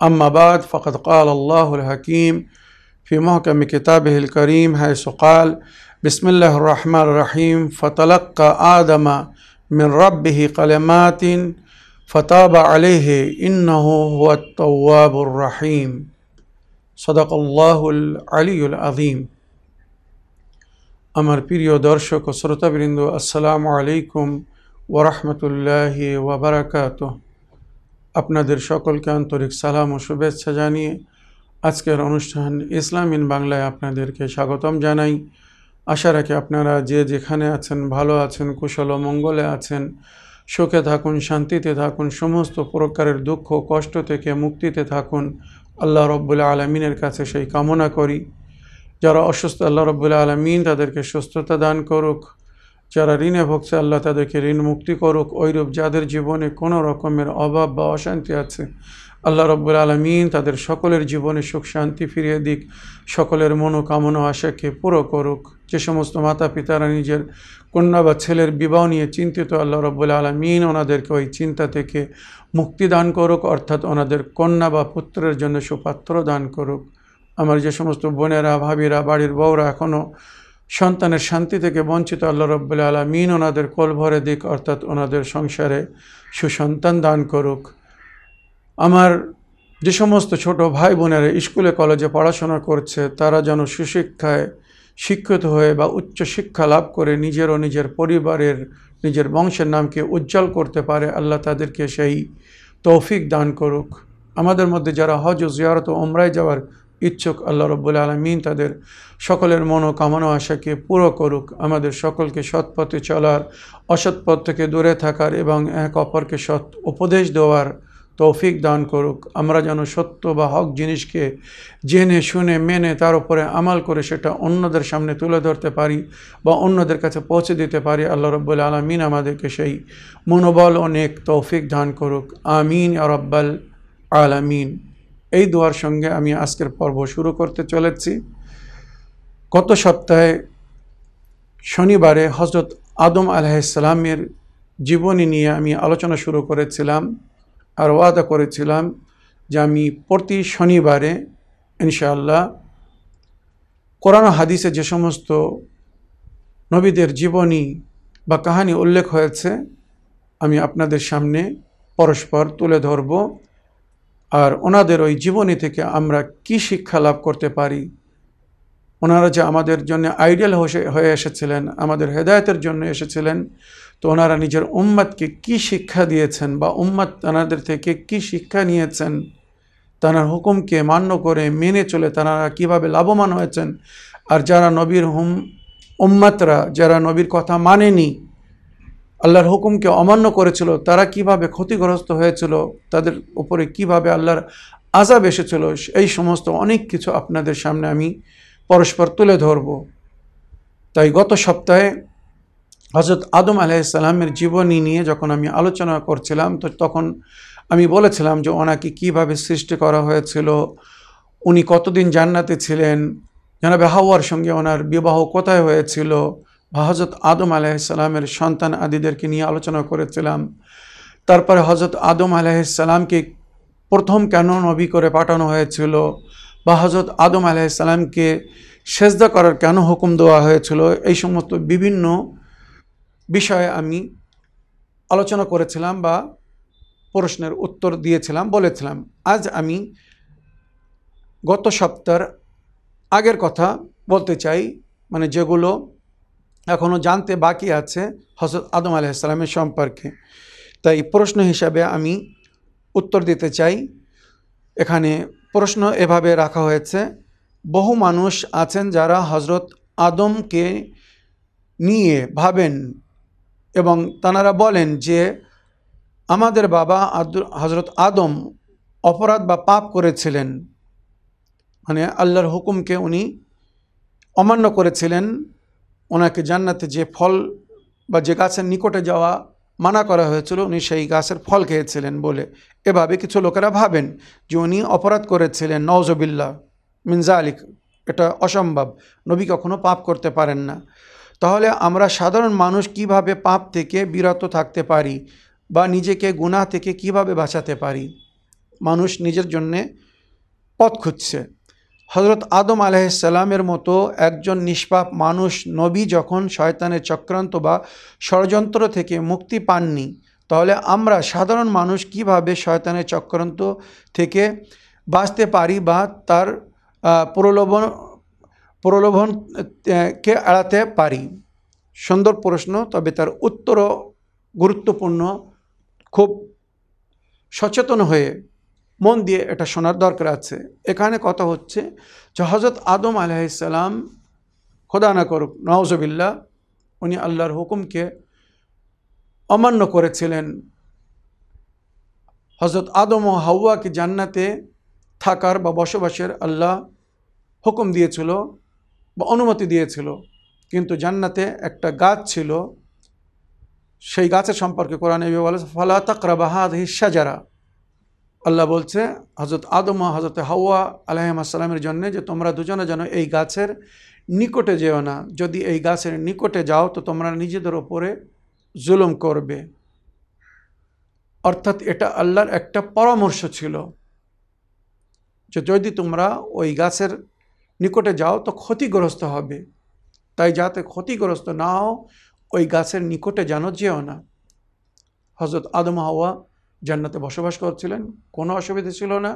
أما بعد فقد قال الله الحكيم في محكم كتابه الكريم حيث قال بسم الله الرحمن الرحيم فتلقى آدم من ربه كلمات فتاب عليه إنه هو التواب الرحيم صدق الله العلي العظيم আমার প্রিয় দর্শক ও শ্রোতাবৃন্দ আসসালামু আলাইকুম ওরহমতুল্লাহ ওবরাকাত আপনাদের সকলকে আন্তরিক সালাম ও শুভেচ্ছা জানিয়ে আজকের অনুষ্ঠান ইসলাম ইন বাংলায় আপনাদেরকে স্বাগতম জানাই। আশা রাখি আপনারা যে যেখানে আছেন, ভালো আছেন, কুশল ও মঙ্গলে আছেন, সুখে থাকুন, শান্তিতে থাকুন, সমস্ত প্রকারের দুঃখ কষ্ট থেকে মুক্তিতে থাকুন, আল্লাহ রব্বুল্লা আলমিনের কাছে সেই কামনা করি। যারা অসুস্থ, আল্লাহ রব্বুল্লা আলমিন তাদেরকে সুস্থতা দান করুক। যারা ঋণে ভুগছে, আল্লাহ তাদেরকে ঋণ মুক্তি করুক। ওইরূপ যাদের জীবনে কোনো রকমের অভাব বা অশান্তি আছে, আল্লাহ রব্বুল আলমিন তাদের সকলের জীবনে সুখ, শান্তি ফিরিয়ে দিক। সকলের মনোকামনা আশাকে পুরো করুক। যে সমস্ত মাতা পিতারা নিজের কন্যা বা ছেলের বিবাহ নিয়ে চিন্তিত, আল্লাহ রব্বুল আলমিন ওনাদেরকে ওই চিন্তা থেকে মুক্তি দান করুক, অর্থাৎ ওনাদের কন্যা বা পুত্রের জন্য সুপাত্র দান করুক। আমার যে সমস্ত বোনেরা, ভাবিরা, বাড়ির বউরা এখনও সন্তানের শান্তি থেকে বঞ্চিত আল্লাহ রব্বুল্লা আলমিন ওনাদের কোল ভরে দিক, অর্থাৎ ওনাদের সংসারে সুসন্তান দান করুক। আমার যে সমস্ত ছোট ভাই বোনেরা স্কুলে, কলেজে পড়াশোনা করছে, তারা যেন সুশিক্ষায় শিক্ষিত হয়ে বা উচ্চ শিক্ষা লাভ করে নিজের ও নিজের পরিবারের, নিজের বংশের নামকে উজ্জ্বল করতে পারে, আল্লাহ তাদেরকে সেই তৌফিক দান করুক। আমাদের মধ্যে যারা হজ ও জিয়ারত ওমরায় যাওয়ার ইচ্ছুক আল্লাহ রব্বুল আলমিন তাদের সকলের মনোকামনা আশাকে পুরো করুক। আমাদের সকলকে সৎ পথে চলার, অসৎ পথ থেকে দূরে থাকার এবং এক অপরকে সৎ উপদেশ দেওয়ার তৌফিক দান করুক। আমরা যেন সত্য বা হক জিনিসকে জেনে, শুনে, মেনে, তার উপরে আমাল করে সেটা অন্যদের সামনে তুলে ধরতে পারি বা অন্যদের কাছে পৌঁছে দিতে পারি। আল্লাহ রব্বুল আলমিন আমাদেরকে সেই মনোবল অনেক তৌফিক দান করুক। আমিন আর রব্বাল আলামিন। এই দোয়ার সঙ্গে আমি আজকের পর্ব শুরু করতে চলেছি। গত সপ্তাহে শনিবারে হজরত আদম আলাইসালামের জীবনী নিয়ে আমি আলোচনা শুরু করেছিলাম, আর ওয়াদা করেছিলাম যে আমি প্রতি শনিবারে ইনশাআল্লাহ কোরআন হাদিসে যে সমস্ত নবীদের জীবনী বা কাহানি উল্লেখ হয়েছে, আমি আপনাদের সামনে পরস্পর তুলে ধরব। আর ওনাদের ওই জীবনী থেকে আমরা কি শিক্ষা লাভ করতে পারি? ওনারা যে আমাদের জন্য আইডিয়াল হয়ে এসেছিলেন, আমাদের হেদায়তের জন্য এসেছিলেন, তো ওনারা নিজের উম্মাদকে কি শিক্ষা দিয়েছেন বা উম্মাদ তানাদের থেকে কি শিক্ষা নিয়েছেন, তানার হুকুমকে মান্য করে মেনে চলে তারা কীভাবে লাভবান হয়েছেন, আর যারা নবীর হুম উম্মাতরা যারা নবীর কথা মানেনি আল্লাহর হুকুমকে অমান্য করেছিল, তারা কীভাবে ক্ষতিগ্রস্ত হয়েছিল, তাদের উপরে কীভাবে আল্লাহর আজাব এসেছিল, এই সমস্ত অনেক কিছু আপনাদের সামনে আমি পরস্পর তুলে ধরব। তাই গত সপ্তাহে হজরত আদম আলাইসাল্লামের জীবনী নিয়ে যখন আমি আলোচনা করছিলাম, তো তখন আমি বলেছিলাম যে ওনাকে কীভাবে সৃষ্টি করা হয়েছিল, উনি কতদিন জান্নাতে ছিলেন, জানাবে হাওয়ার সঙ্গে ওনার বিবাহ কোথায় হয়েছিল বা হজরত আদম আলাইসাল্লামের সন্তান আদিদেরকে নিয়ে আলোচনা করেছিলাম। তারপরে হজরত আদম আলাইসাল্লামকে প্রথম কেন নবী করে পাঠানো হয়েছিল বা হজরত আদম আলাইসাল্লামকে সেজদা করার কেন হুকুম দেওয়া হয়েছিল, এই সমস্ত বিভিন্ন বিষয়ে আমি আলোচনা করেছিলাম বা প্রশ্নের উত্তর দিয়েছিলাম, বলেছিলাম। আজ আমি গত সপ্তাহের আগের কথা বলতে চাই মানে যেগুলো এখনও জানতে বাকি আছে হজরত আদম আলাইসালামের সম্পর্কে। তাই প্রশ্ন হিসাবে আমি উত্তর দিতে চাই। এখানে প্রশ্ন এভাবে রাখা হয়েছে, বহু মানুষ আছেন যারা হজরত আদমকে নিয়ে ভাবেন এবং তানারা বলেন যে, আমাদের বাবা হজরত আদম অপরাধ বা পাপ করেছিলেন। মানে আল্লাহর হুকুমকে উনি অমান্য করেছিলেন। ওনাকে জান্নাতে যে ফল বা যে গাছের নিকটে যাওয়া মানা করা হয়েছিল, উনি সেই গাছের ফল খেয়েছিলেন বলে। এভাবে কিছু লোকেরা ভাবেন যে উনি অপরাধ করেছিলেন। নওজবিল্লা মিনজা আলিক এটা অসম্ভব। নবী কখনো পাপ করতে পারেন না। তাহলে আমরা সাধারণ মানুষ কীভাবে পাপ থেকে বিরত থাকতে পারি বা নিজেকে গুনাহ থেকে কীভাবে বাঁচাতে পারি? মানুষ নিজের জন্যে পথ খুঁজছে। হজরত আদম আলাইসাল্লামের মতো একজন নিষ্পাপ মানুষ, নবী যখন শয়তানের চক্রান্ত বা ষড়যন্ত্র থেকে মুক্তি পাননি, তাহলে আমরা সাধারণ মানুষ কীভাবে শয়তানের চক্রান্ত থেকে বাঁচতে পারি বা তার প্রলোভন প্রলোভনকে এড়াতে পারি? সুন্দর প্রশ্ন, তবে তার উত্তরও গুরুত্বপূর্ণ। খুব সচেতন হয়ে মন দিয়ে এটা শোনার দরকার আছে। এখানে কথা হচ্ছে যে হজরত আদম আলাইসাল্লাম খোদা না করুক নওয়াজবিল্লা উনি আল্লাহর হুকুমকে অমান্য করেছিলেন। হজরত আদম ও হাওয়াকে জান্নাতে থাকার বা বসবাসের আল্লাহ হুকুম দিয়েছিল বা অনুমতি দিয়েছিল। কিন্তু জান্নাতে একটা গাছ ছিল, সেই গাছের সম্পর্কে কোরআনে বলে, ফালা তাকরাবাহাদ হিসাজারা আল্লাহ বলছে হজরত আদম হজরত হাওয়া আলাইসাল্লামের জন্যে যে তোমরা দুজনে যেন এই গাছের নিকটে যেও না। যদি এই গাছের নিকটে যাও, তো তোমরা নিজেদের ওপরে জুলুম করবে। অর্থাৎ এটা আল্লাহর একটা পরামর্শ ছিল যে যদি তোমরা ওই গাছের নিকটে যাও, তো ক্ষতিগ্রস্ত হবে। তাই যাতে ক্ষতিগ্রস্ত না হও, ওই গাছের নিকটে যেন যেও না। হজরত আদম হাওয়া জান্নাতে বসবাস করছিলেন, কোনো অসুবিধা ছিল না,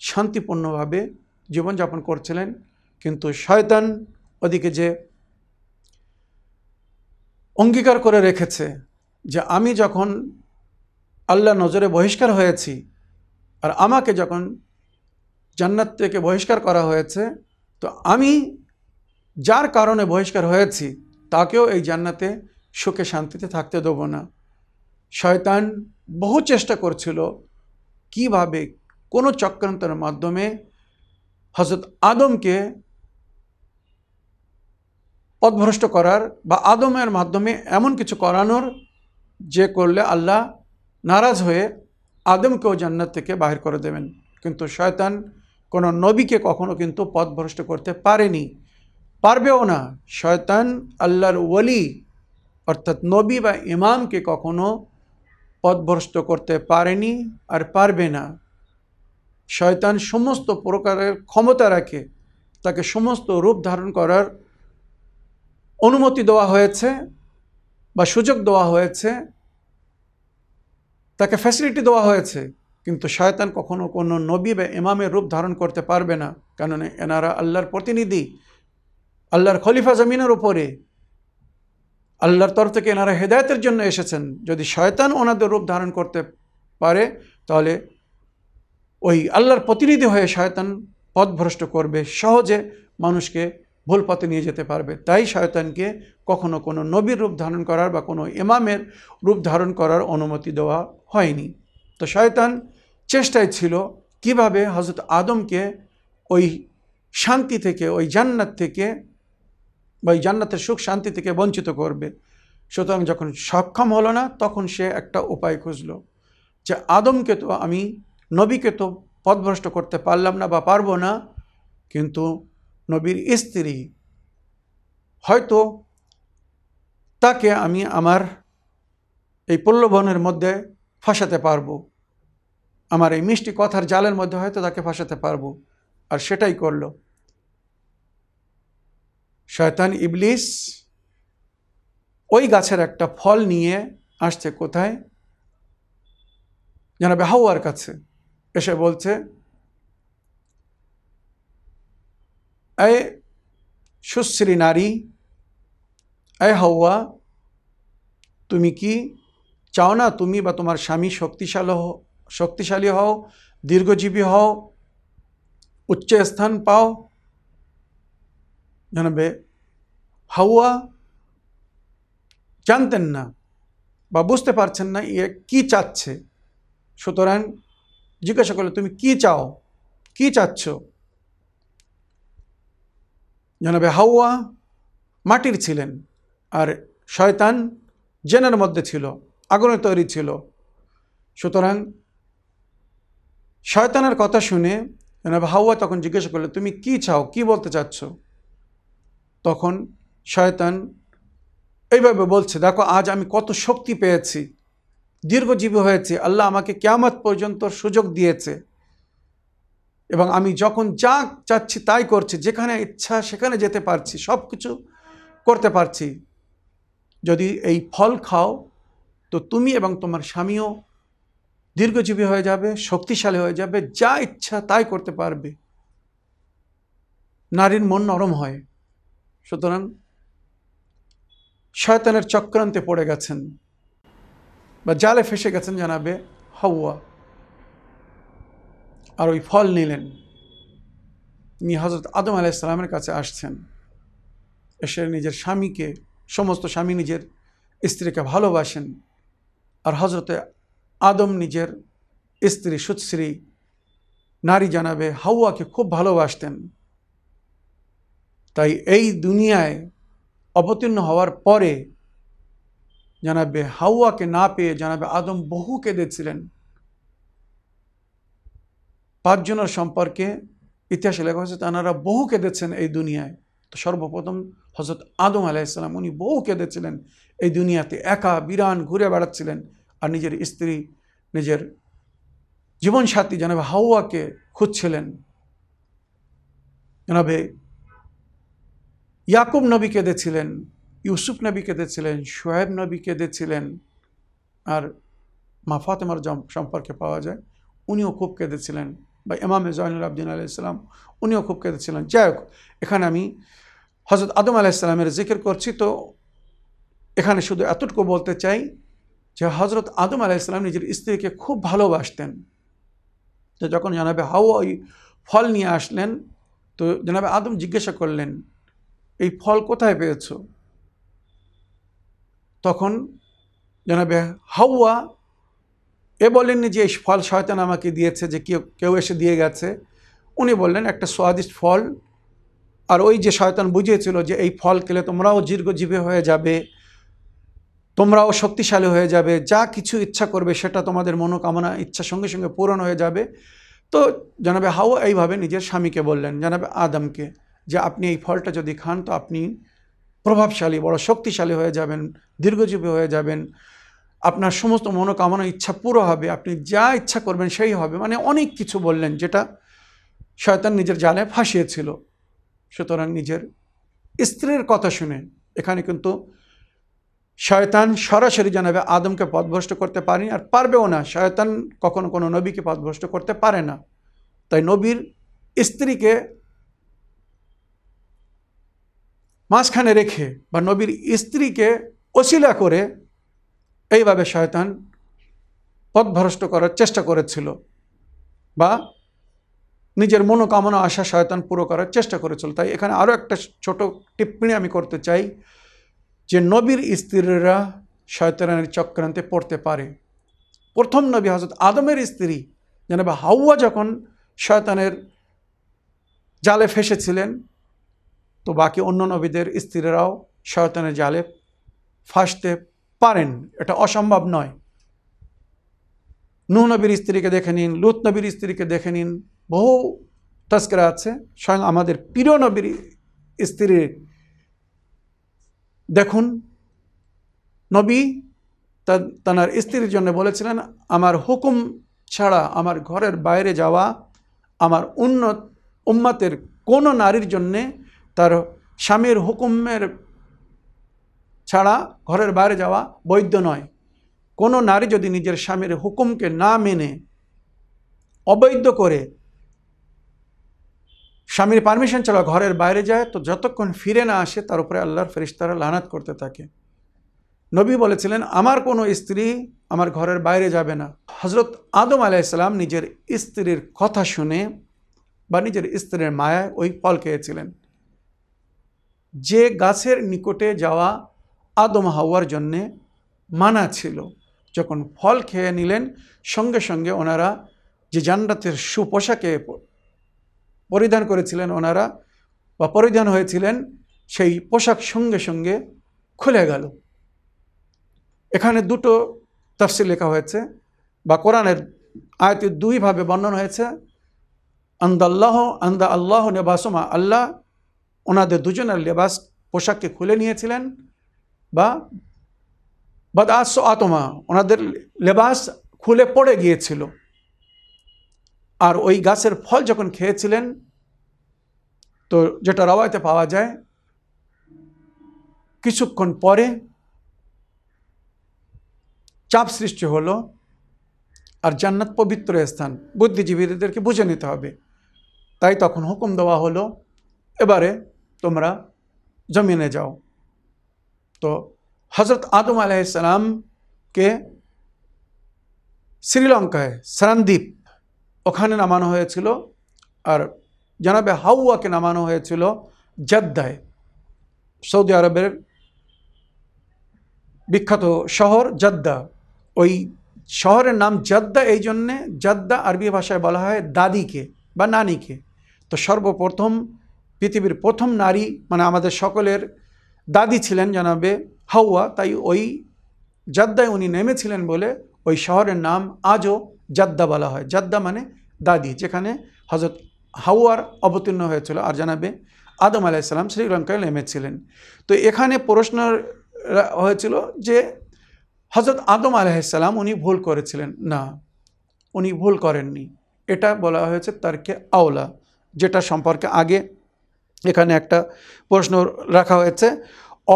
শান্তিপূর্ণভাবে জীবনযাপন করছিলেন, কিন্তু শয়তান ওদিকে যে অঙ্গীকার করে রেখেছে যে আমি যখন আল্লাহ নজরে বহিষ্কার হয়েছি আর আমাকে যখন জান্নাত থেকে বহিষ্কার করা হয়েছে, তো আমি যার কারণে বহিষ্কার হয়েছি, তাকেও এই জান্নাতে সুখে শান্তিতে থাকতে দেবো না। শয়তান বহু চেষ্টা করছিল কীভাবে কোনো চক্রান্তের মাধ্যমে হজরত আদমকে পথভ্রষ্ট করার বা আদমের মাধ্যমে এমন কিছু করানোর যে করলে আল্লাহ নারাজ হয়ে আদমকেও জান্নাত থেকে বাহির করে দেবেন। কিন্তু শয়তান কোনো নবীকে কখনো কিন্তু পথভ্রষ্ট করতে পারেনি। পারবেও না। শয়তান আল্লাহর ওলি অর্থাৎ নবী বা ইমামকে কখনো পথভ্রষ্ট করতে পারেনি আর পারবে না। শয়তান সমস্ত প্রকারের ক্ষমতা রাখে, তাকে সমস্ত রূপ ধারণ করার অনুমতি দেওয়া হয়েছে বা সুযোগ দেওয়া হয়েছে, তাকে ফ্যাসিলিটি দেওয়া হয়েছে, কিন্তু শয়তান কখনো কোনো নবী বা ইমামের রূপ ধারণ করতে পারবে না, কেননা এনারা আল্লাহর প্রতিনিধি, আল্লাহর খলিফা জমিনের উপরে আল্লাহর তরফ থেকে এনারা হেদায়তের জন্য এসেছেন। যদি শয়তান ওনাদের রূপ ধারণ করতে পারে, তাহলে ওই আল্লাহর প্রতিনিধি হয়ে শয়তান পথভ্রষ্ট করবে, সহজে মানুষকে ভুল পথে নিয়ে যেতে পারবে। তাই শয়তানকে কখনো কোনো নবীর রূপ ধারণ করার বা কোনো ইমামের রূপ ধারণ করার অনুমতি দেওয়া হয়নি। তো শয়তান চেষ্টায় ছিল কীভাবে হজরত আদমকে ওই শান্তি থেকে, ওই জান্নাত থেকে বা এই জান্নাতের সুখ শান্তি থেকে বঞ্চিত করবে। সুতরাং যখন সক্ষম হলো না, তখন সে একটা উপায় খুঁজল যে আদমকে তো আমি, নবীকে তো পথভ্রষ্ট করতে পারলাম না বা পারব না, কিন্তু নবীর স্ত্রী হয়তো তাকে আমি আমার এই প্রলোভনের মধ্যে ফাঁসাতে পারব। আমার এই মিষ্টি কথার জালের মধ্যে হয়তো তাকে ফাঁসাতে পারব। আর সেটাই করল। শয়তান ইবলিস ওই গাছের একটা ফল নিয়ে আসছে কোথায়? জানাবে হাওয়ার কাছে। এসে বলছে, এ সুশ্রী নারী, এ হাওয়া, তুমি কি চাও না তুমি বা তোমার স্বামী শক্তিশালী শক্তিশালী হও, দীর্ঘজীবী হও উচ্চ স্থান পাও? জানাবে, হাওয়া জানতেন না বা বুঝতে পারছেন না ইয়ে কি চাচ্ছে। সুতরাং জিজ্ঞাসা করলে, তুমি কি চাও? কি চাচ্ছ? জানাবে, হাওয়া মাটির ছিলেন আর শয়তান জেনের মধ্যে ছিল আগুনে তৈরি ছিল। সুতরাং শয়তানের কথা শুনে জানাবে, হাওয়া তখন জিজ্ঞাসা করলে, তুমি কি চাও? কি বলতে চাচ্ছ? তখন শয়তান এইভাবে বলছে, দেখো, আজ আমি কত শক্তি পেয়েছি, দীর্ঘজীবী হয়েছি, আল্লাহ আমাকে কেয়ামত পর্যন্ত সুযোগ দিয়েছে এবং আমি যখন যা চাচ্ছি তাই করছি, যেখানে ইচ্ছা সেখানে যেতে পারছি সব কিছু করতে পারছি। যদি এই ফল খাও, তো তুমি এবং তোমার স্বামীও দীর্ঘজীবী হয়ে যাবে, শক্তিশালী হয়ে যাবে, যা ইচ্ছা তাই করতে পারবে। নারীর মন নরম হয়। সুতরাং শয়তানের চক্রান্তে পড়ে গেছেন বা জালে ফেসে গেছেন জানাবে হাওয়া। আর ওই ফল নিলেন। তিনি হজরত আদম আলাইসালামের কাছে আসছেন। এসে নিজের স্বামীকে, সমস্ত স্বামী নিজের স্ত্রীকে ভালোবাসেন। আর হজরতে আদম নিজের স্ত্রী সুশ্রী নারী জানাবে হাওয়াকে খুব ভালোবাসতেন। তাই এই দুনিয়ায় অবতীর্ণ হওয়ার পরে জানাবে হাওয়াকে না পেয়ে জানাবে আদম বহু কেঁদেছিলেন। পাঁচজনের সম্পর্কে ইতিহাসে লেখা হয়েছে তাঁরা বহু কেঁদেছেন এই দুনিয়ায়। তো সর্বপ্রথম হজরত আদম আলাইসালাম উনি বহু কেঁদেছিলেন এই দুনিয়াতে। একা বিরান ঘুরে বেড়াচ্ছিলেন আর নিজের স্ত্রী, নিজের জীবনসাথী জানাবে হাওয়াকে খুঁজছিলেন। জানাবে ইয়াকুব নবী কেঁদেছিলেন ইউসুফ নবী কেঁদেছিলেন শোয়েব নবী কেঁদেছিলেন আর মা ফাতেমার সম্পর্কে পাওয়া যায়, উনিও খুব কেঁদেছিলেন বা ইমাম জয়নুল আবদিন আলাইসালাম উনিও খুব কেঁদেছিলেন যাই হোক, এখানে আমি হজরত আদম আলাইসালামের জিকির করছি, তো এখানে শুধু এতটুকু বলতে চাই যে হজরত আদম আলাইসালাম নিজের স্ত্রীকে খুব ভালোবাসতেন। তো যখন জানাবে হাও ওই ফল নিয়ে আসলেন, তো জানাবে আদম জিজ্ঞাসা করলেন এই ফল কোথায় পেয়েছ? তখন জানাবে, হাওয়া এ বলেননি যে, এই ফল শয়তান আমাকে দিয়েছে যে, কেউ কেউ এসে দিয়ে গেছে। উনি বললেন, একটা স্বাদিষ্ট ফল। আর ওই যে শয়তান বুঝিয়েছিল যে, এই ফল খেলে তোমরাও দীর্ঘজীবী হয়ে যাবে, তোমরাও শক্তিশালী হয়ে যাবে, যা কিছু ইচ্ছা করবে সেটা তোমাদের মনোকামনা, ইচ্ছা সঙ্গে সঙ্গে পূরণ হয়ে যাবে। তো জানাবে, হাওয়া এইভাবে নিজের স্বামীকে বললেন, জানাবে, আদমকে। যে আপনি এই ফলটা যদি খান, তো আপনি প্রভাবশালী, বড় শক্তিশালী হয়ে যাবেন, দীর্ঘজীবী হয়ে যাবেন। আপনার সমস্ত মনোকামনা, ইচ্ছা পুরো হবে, আপনি যা ইচ্ছা করবেন সেই হবে। মানে অনেক কিছু বললেন যেটা শয়তান নিজের জালে ফাঁসিয়েছিল। সুতরাং নিজের স্ত্রীর কথা শুনে এখানে কিন্তু শয়তান সরাসরি জানাবে, আদমকে পথভ্রষ্ট করতে পারেনি আর পারবেও না। শয়তান কখনো কোনো নবীকে পথভ্রষ্ট করতে পারে না। তাই নবীর স্ত্রীকে মাঝখানে রেখে বা নবীর স্ত্রীকে অশিলা করে এইভাবে শয়তান পথভ্রষ্ট করার চেষ্টা করেছিল বা নিজের মনোকামনা আশা শয়তান পুরো করার চেষ্টা করেছিল। তাই এখানে আরও একটা ছোট টিপ্পণী আমি করতে চাই যে নবীর স্ত্রীরা শয়তানের চক্রান্তে পড়তে পারে। প্রথম নবী হজরত আদমের স্ত্রী জানাবে হাওয়া যখন শয়তানের জালে ফেসেছিলেন তো বাকি অন্য নবীদের স্ত্রীরাও শয়তানের জালে ফাঁসতে পারেন। এটা অসম্ভব নয়। নূহ নবীর স্ত্রীকে দেখে নিন, লুত নবীর স্ত্রীকে দেখে নিন। বহু তস্করা আছে। স্বয়ং আমাদের প্রিয় নবীর স্ত্রী। দেখুন, নবী তার স্ত্রীর জন্য বলেছিলেন, আমার হুকুম ছাড়া আমার ঘরের বাইরে যাওয়া আমার উন্নত, উম্মাতের কোনো নারীর জন্যে তার স্বামীর হুকুমের ছাড়া ঘরের বাইরে যাওয়া বৈধ নয়। কোনো নারী যদি নিজের স্বামীর হুকুমকে না মেনে অবৈধ করে স্বামীর পারমিশন ছাড়া ঘরের বাইরে যায়, তো যতক্ষণ ফিরে না আসে, তার উপরে আল্লাহর ফেরিস্তারা লানাত করতে থাকে। নবী বলেছিলেন, আমার কোনো স্ত্রী আমার ঘরের বাইরে যাবে না। হজরত আদম আলাইসাল্লাম নিজের স্ত্রীর কথা শুনে বা নিজের স্ত্রীর মায়ায় ওই ফল খেয়েছিলেন। যে গাছের নিকটে যাওয়া আদম হাওয়ার জন্যে মানা ছিল। যখন ফল খেয়ে নিলেন, সঙ্গে সঙ্গে ওনারা যে জান্নাতের সুপোশাকে পরিধান করেছিলেন ওনারা বা পরিধান হয়েছিলেন, সেই পোশাক সঙ্গে সঙ্গে খুলে গেল। এখানে দুটো তফসিল লেখা হয়েছে, বা কোরআনের আয়তে দুইভাবে বর্ণনা হয়েছে, আন্দাল্লাহ আন্দা আল্লাহ নেবাসমা আল্লাহ ওনাদের দুজনের লেবাস পোশাককে খুলে নিয়েছিলেন বা বদাস আতমা ওনাদের লেবাস খুলে পড়ে গিয়েছিল। আর ওই গাছের ফল যখন খেয়েছিলেন তো যেটা রওয়ায়তে পাওয়া যায় কিছুক্ষণ পরে চাপ সৃষ্টি হলো আর জান্নাত পবিত্র স্থান। বুদ্ধিজীবীদেরকে বুঝে নিতে হবে। তাই তখন হুকুম দেওয়া হলো এবারে তোমরা জমিনে যাও। তো হজরত আদম আলাইসালামকে শ্রীলঙ্কায় সরানদ্বীপ ওখানে নামানো হয়েছিল। আর জানাবে হাউয়াকে নামানো হয়েছিল জদ্দায়, সৌদি আরবের বিখ্যাত শহর জদ্দা। ওই শহরের নাম জদ্দা এই জন্যে, জদ্দা আরবি ভাষায় বলা হয় দাদিকে বা নানিকে। তো সর্বপ্রথম পৃথিবীর প্রথম নারী মানে আমাদের সকলের দাদি ছিলেন জানাবে হাওয়া, তাই ওই জাদ্দায় উনি নেমেছিলেন বলে ওই শহরের নাম আজও জাদ্দা বলা হয়। জাদ্দা মানে দাদি, যেখানে হজরত হাওয়ার অবতীর্ণ হয়েছিল আর জানাবে আদম আলাইসাল্লাম শ্রীলঙ্কায় নেমেছিলেন। তো এখানে প্রশ্ন হয়েছিল যে হজরত আদম আলাইসাল্লাম উনি ভুল করেছিলেন? না, উনি ভুল করেননি। এটা বলা হয়েছে তারকে আওলা, যেটা সম্পর্কে আগে এখানে একটা প্রশ্ন রাখা হয়েছে।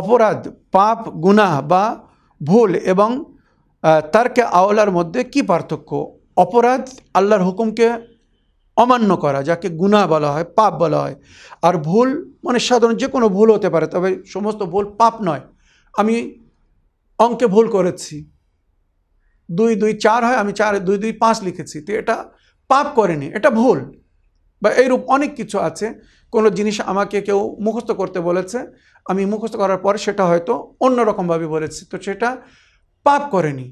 অপরাধ, পাপ, গুনাহ বা ভুল এবং তারকে আওলার মধ্যে কি পার্থক্য? অপরাধ আল্লাহর হুকুমকে অমান্য করা, যাকে গুনাহ বলা হয়, পাপ বলা হয়। আর ভুল মানে সাধারণ যে কোনো ভুল হতে পারে, তবে সমস্ত ভুল পাপ নয়। আমি অঙ্কে ভুল করেছি। দুই দুই চার হয়, আমি চার, দুই দুই পাঁচ লিখেছি। তো এটা পাপ করেনি, এটা ভুল বা এইরূপ অনেক কিছু আছে। কোনো জিনিস আমাকে কেউ মুখস্থ করতে বলেছে, আমি মুখস্থ করার পর সেটা হয়তো অন্যরকমভাবে বলেছি। তো সেটা পাপ করেনি।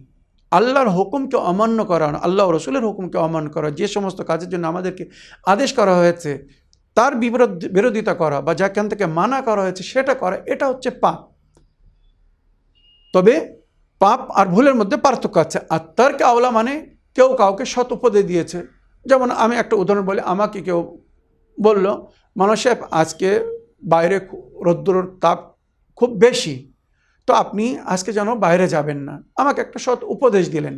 আল্লাহর হুকুমকে অমান্য করা আল্লাহ রসুলের হুকুমকে অমান্য করা, যে সমস্ত কাজের জন্য আমাদেরকে আদেশ করা হয়েছে, তার বিরোধ, বিরোধিতা করা বা যেখান থেকে মানা করা হয়েছে সেটা করা, এটা হচ্ছে পাপ। তবে পাপ আর ভুলের মধ্যে পার্থক্য আছে। আর তারকে আওলা মানে কেউ কাউকে সৎ উপদে দিয়েছে। যেমন আমি একটা উদাহরণ বলি, আমাকে কেউ বলল মানুষের আজকে বাইরে রৌদ্রর তাপ খুব বেশি, তো আপনি আজকে যেন বাইরে যাবেন না। আমাকে একটা সৎ উপদেশ দিলেন।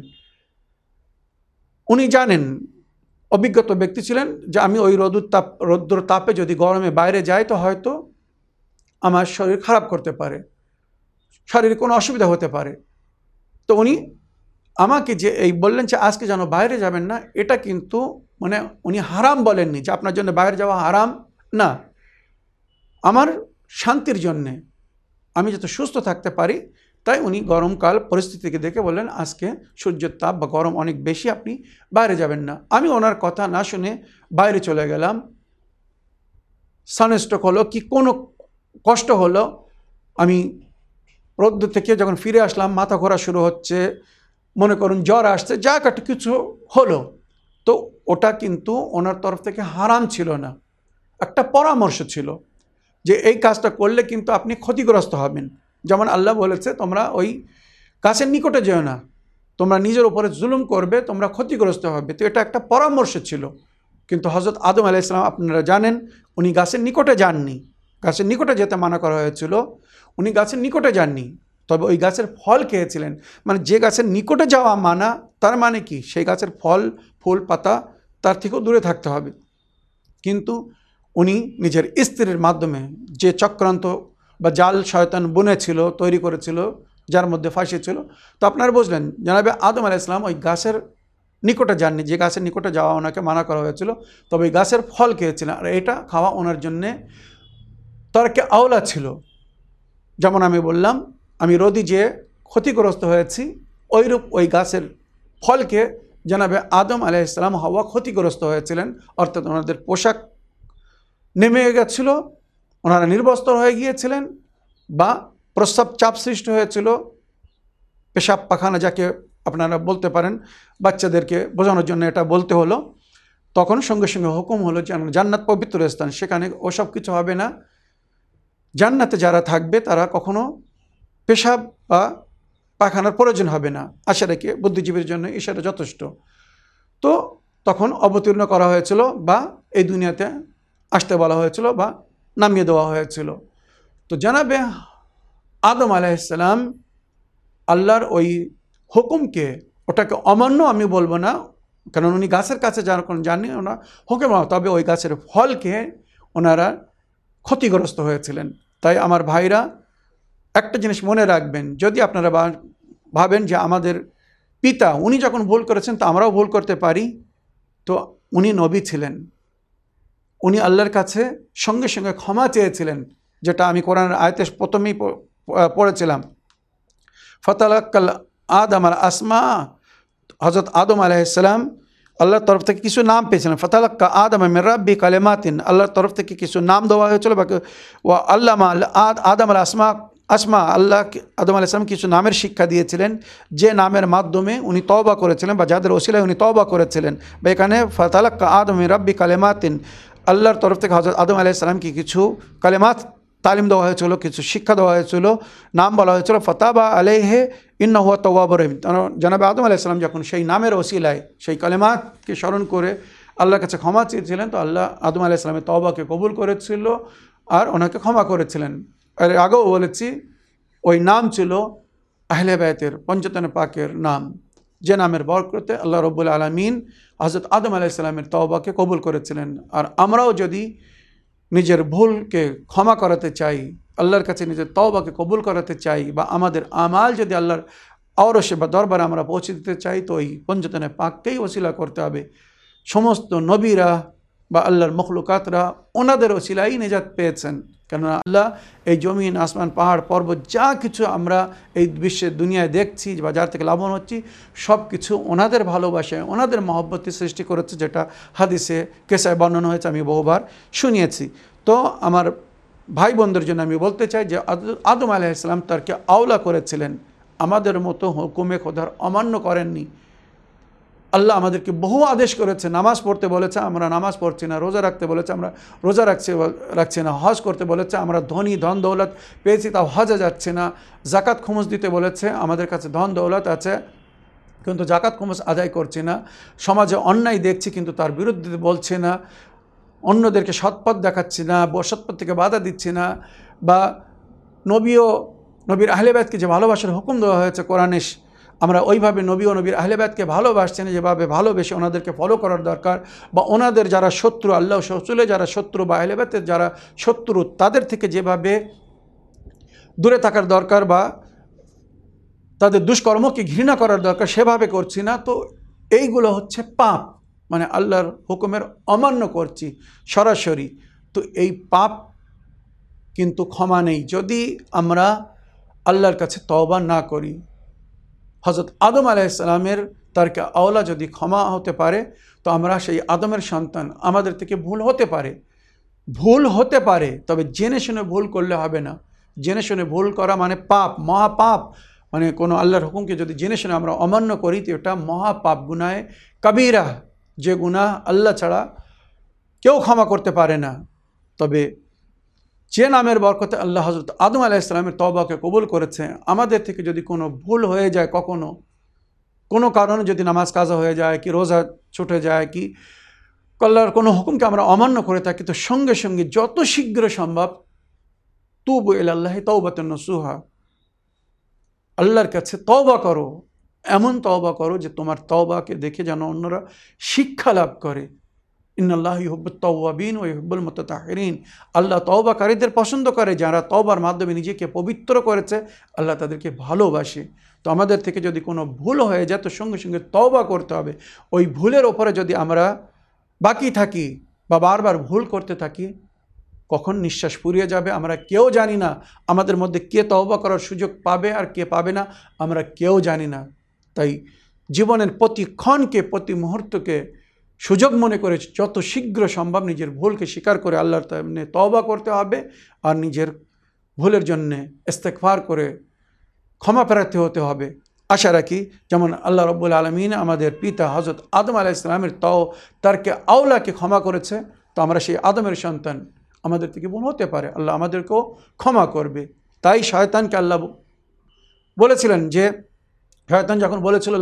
উনি জানেন, অভিজ্ঞত ব্যক্তি ছিলেন যে আমি ওই রোদুর তাপ রৌদ্র তাপে যদি গরমে বাইরে যাই, তো হয়তো আমার শরীর খারাপ করতে পারে, শরীরে কোনো অসুবিধা হতে পারে। তো উনি আমাকে যে এই বললেন যে আজকে যেন বাইরে যাবেন না, এটা কিন্তু মানে উনি হারাম বলেননি যে আপনার জন্য বাইরে যাওয়া হারাম? না। আমার শান্তির জন্যে আমি যাতে সুস্থ থাকতে পারি, তাই উনি গরমকাল পরিস্থিতিকে দেখে বললেন, আজকে সূর্যের তাপ বা গরম অনেক বেশি, আপনি বাইরে যাবেন না। আমি ওনার কথা না শুনে বাইরে চলে গেলাম। সানস্ট্রোক হলো কি, কোনো কষ্ট হলো? আমি রোদ্দ থেকে যখন ফিরে আসলাম, মাথা ঘোরা শুরু হচ্ছে, মনে করুন জ্বর আসছে, যা কাটে কিছু হলো। তো ওটা কিন্তু ওনার তরফ থেকে হারাম ছিল না। একটা পরামর্শ ছিল যে এই কাজটা করলে কিন্তু আপনি ক্ষতিগ্রস্ত হবেন। যেমন আল্লাহ বলেছে, তোমরা ওই গাছের নিকটে যেও না। তোমরা নিজের উপরে জুলুম করবে, তোমরা ক্ষতিগ্রস্ত হবে। তো এটা একটা পরামর্শ ছিল। কিন্তু হজরত আদম আলাইসলাম আপনারা জানেন, উনি গাছের নিকটে যাননি। গাছের নিকটে যেতে মানা করা হয়েছিল। উনি গাছের নিকটে যাননি। তবে ওই গাছের ফল খেয়েছিলেন। মানে যে গাছের নিকটে যাওয়া মানা, তার মানে কি? সেই গাছের ফল, ফুল, পাতা তার থেকেও দূরে থাকতে হবে। কিন্তু উনি নিজের স্ত্রীর মাধ্যমে যে চক্রান্ত বা জাল শয়তান বুনেছিল তৈরি করেছিল, যার মধ্যে ফাঁসি ছিল, তো আপনারা বুঝলেন, জানাবে আদম আলাহ ইসলাম ওই গাছের নিকটে যাননি। যে গাছের নিকটে যাওয়া ওনাকে মানা করা হয়েছিল, তবে ওই গাছের ফল খেয়েছিলেন আর এটা খাওয়া ওনার জন্যে তর্কে আওলা ছিল। যেমন আমি বললাম, আমি রোদি যে ক্ষতিগ্রস্ত হয়েছি, ওইরূপ ওই গাছের ফলকে জানাবে আদম আলাইসালাম হাওয়া ক্ষতিগ্রস্ত হয়েছিলেন, অর্থাৎ ওনাদের পোশাক নেমে গেছিল, ওনারা নির্বস্ত্র হয়ে গিয়েছিলেন বা প্রস্রাব চাপ সৃষ্টি হয়েছিল, পেশাব পাখানা যাকে আপনারা বলতে পারেন, বাচ্চাদেরকে বোঝানোর জন্য এটা বলতে হলো। তখন সঙ্গে সঙ্গে হুকুম হলো জান্নাত পবিত্র স্থান, সেখানে ওসব কিছু হবে না। জান্নাতে যারা থাকবে তারা কখনো পেশাব বা পায়খানার প্রয়োজন হবে না। আশা রেখে বুদ্ধিজীবীর জন্য ইশারা যথেষ্ট। তো তখন অবতীর্ণ করা হয়েছিল বা এই দুনিয়াতে আসতে বলা হয়েছিল বা নামিয়ে দেওয়া হয়েছিল। তো জানাবে আদম আলাইসালাম আল্লাহর ওই হুকুমকে, ওটাকে অমান্য আমি বলব না, কারণ উনি গাছের কাছে যার কোনো জানি ওনা হুকুম তবে ওই গাছের ফলকে ওনারা ক্ষতিগ্রস্ত হয়েছিলেন। তাই আমার ভাইরা একটা জিনিস মনে রাখবেন, যদি আপনারা ভাবেন যে আমাদের পিতা, উনি যখন ভুল করেছেন তো আমরাও ভুল করতে পারি। তো উনি নবী ছিলেন। উনি আল্লাহর কাছে সঙ্গে সঙ্গে ক্ষমা চেয়েছিলেন, যেটা আমি কোরআনের আয়তে প্রথমেই পড়েছিলাম। ফতালাক্কাল আদম আল আসমা হজরত আদম আলাইসালাম আল্লাহর তরফ থেকে কিছু নাম পেয়েছিলেন। ফতালাক্কা আদম মেরাব্বি কালেমাতিন, আল্লাহর তরফ থেকে কিছু নাম দেওয়া হয়েছিল বা ও আল্লামা আদ আদম আল আসমা আসমা, আল্লাহ আদম আলাইসলাম কিছু নামের শিক্ষা দিয়েছিলেন, যে নামের মাধ্যমে উনি তওবা করেছিলেন বা যাদের ওসিলায় উনি তওবা করেছিলেন। বা এখানে ফতালাক্কা আদম রাব্বি কালেমাতিন। আল্লাহর তরফ থেকে হজরত আদম আলাইসালামকে কিছু কালেমাত তালিম দেওয়া হয়েছিল, কিছু শিক্ষা দেওয়া হয়েছিল, নাম বলা হয়েছিল, ফতাবা আলেহে ইন্না হুয়া তওয়াব রহিম। জানাবে আদম আলাইসালাম যখন সেই নামের ওসিলায়, সেই কালেমাতকে স্মরণ করে আল্লাহর কাছে ক্ষমা চেয়েছিলেন, তো আল্লাহ আদম আলাইসালামের তওবাকে কবুল করেছিল আর ওনাকে ক্ষমা করেছিলেন। আর আগেও বলেছি, ওই নাম ছিল আহলে বায়তের পঞ্চতন পাকের নাম। যে নামের বরকতে আল্লাহ রব্বুল আলমিন হজরত আদম আলাইসালামের তওবাকে কবুল করেছিলেন। আর আমরাও যদি নিজের ভুলকে ক্ষমা করাতে চাই, আল্লাহর কাছে নিজের তওবাকে কবুল করাতে চাই বা আমাদের আমাল যদি আল্লাহর আওরসে বা দরবারে আমরা পৌঁছে দিতে চাই, তো ওই পঞ্চতনে পাককেই ওসিলা করতে হবে। সমস্ত নবীরা বা আল্লাহর মখলুকাতরা ওনাদের ওসিলাই নিজাত পেয়েছেন। কেননা আল্লাহ এই জমিন, আসমান, পাহাড়, পর্বত, যা কিছু আমরা এই বিশ্বের দুনিয়ায় দেখছি বা যার থেকে লাভবান হচ্ছি সব কিছু ওনাদের ভালোবাসায়, ওনাদের মহব্বতী সৃষ্টি করেছে, যেটা হাদিসে, কেসায় বর্ণনা হয়েছে, আমি বহুবার শুনিয়েছি। তো আমার ভাই বোনদের জন্য আমি বলতে চাই যে আদম আলাইসালাম তারকে আওলা করেছিলেন। আমাদের মতো হুকুমে খোদার অমান্য করেননি। আল্লাহ আমাদেরকে বহু আদেশ করেছে। নামাজ পড়তে বলেছে, আমরা নামাজ পড়ছি না, রোজা রাখতে বলেছে, আমরা রোজা রাখছি রাখছি না, হজ করতে বলেছে, আমরা ধনী ধন দৌলত পেয়েছি, তাও হজে যাচ্ছে না। জাকাত খুমুস দিতে বলেছে, আমাদের কাছে ধন দৌলত আছে, কিন্তু জাকাত খুমুস আদায় করছি না। সমাজে অন্যায় দেখছি, কিন্তু তার বিরুদ্ধে বলছে না। অন্যদেরকে সৎপথ দেখাচ্ছি না বসৎপথ থেকে বাধা দিচ্ছি না। বা নবীও, নবীর আহলেবাদকে যে ভালোবাসার হুকুম দেওয়া হয়েছে কোরআনেশ আমরা ওইভাবে নবী ও নবীর আহলেবাদকে ভালোবাসছেন যেভাবে ভালোবেসে ওনাদেরকে ফলো করার দরকার বা ওনাদের যারা শত্রু, আল্লাহ শসুলে যারা শত্রু বা আহলেবাদের যারা শত্রু, তাদের থেকে যেভাবে দূরে থাকার দরকার বা তাদের দুষ্কর্মকে ঘৃণা করার দরকার, সেভাবে করছি না। তো এইগুলো হচ্ছে পাপ মানে আল্লাহর হুকুমের অমান্য করছি সরাসরি। তো এই পাপ কিন্তু ক্ষমা নেই। যদি আমরা আল্লাহর কাছে তওবা না করি হজরত আদম আলাইসালামের তারকে আওলা যদি ক্ষমা হতে পারে, তো আমরা সেই আদমের সন্তান আমাদের থেকে ভুল হতে পারে। ভুল হতে পারে, তবে জেনে শুনে ভুল করলে হবে না। জেনে শুনে ভুল করা মানে পাপ, মহাপাপ। মানে কোনো আল্লাহর হুকুমকে যদি জেনে শুনে আমরা অমান্য করি, তো এটা মহাপাপ গুনায় কবিরা। যে গুণা আল্লাহ ছাড়া কেউ ক্ষমা করতে পারে না। তবে যে নামের বরকতে আল্লাহ হজরত আদম আলাহ ইসলামের তবাকে কবুল করেছে, আমাদের থেকে যদি কোনো ভুল হয়ে যায় কখনো, কোনো কারণে যদি নামাজ কাজা হয়ে যায়, কি রোজা ছুটে যায়, কি কল্লার কোনো হুকুমকে আমরা অমান্য করে থাকি, তো সঙ্গে সঙ্গে যত শীঘ্র সম্ভব তুবু এল আল্লাহ তৌবাতন সুহা আল্লাহর কাছে তওবা করো, এমন তওবা করো যে তোমার তওবাকে দেখে যেন অন্যরা শিক্ষা লাভ করে। ইন্নআল্লাহ ইহব্বুত তওয়াবিন ও ইহব্বুল মতাহিরিন আল্লাহ তওবাকারীদের পছন্দ করে, যারা তওবার মাধ্যমে নিজেকে পবিত্র করেছে, আল্লাহ তাদেরকে ভালোবাসে। তো আমাদের থেকে যদি কোনো ভুল হয়ে যায়, তো সঙ্গে সঙ্গে তওবা করতে হবে। ওই ভুলের ওপরে যদি আমরা বাকি থাকি বা বারবার ভুল করতে থাকি, কখন নিঃশ্বাস ফুরিয়ে যাবে আমরা কেউ জানি না। আমাদের মধ্যে কে তওবা করার সুযোগ পাবে আর কে পাবে না, আমরা কেউ জানি না। তাই জীবনের প্রতি ক্ষণকে, প্রতি মুহূর্তকে সুযোগ মনে করে যত শীঘ্র সম্ভব নিজের ভুলকে স্বীকার করে আল্লাহর সামনে তওবা করতে হবে আর নিজের ভুলের জন্যে ইস্তেকফার করে ক্ষমা প্রার্থী হতে হবে। আশা রাখি যেমন আল্লাহ রব্বুল আলমিন আমাদের পিতা হজরত আদম আলাহ ইসলামের তাও তারকে আওলাকে ক্ষমা করেছে। তো আমরা সেই আদমের সন্তান আমাদের থেকে বোন হতে পারে। আল্লাহ আমাদেরকেও ক্ষমা করবে। তাই শয়তানকে আল্লাহ বলেছিলেন যে শয়তান যখন বলেছিল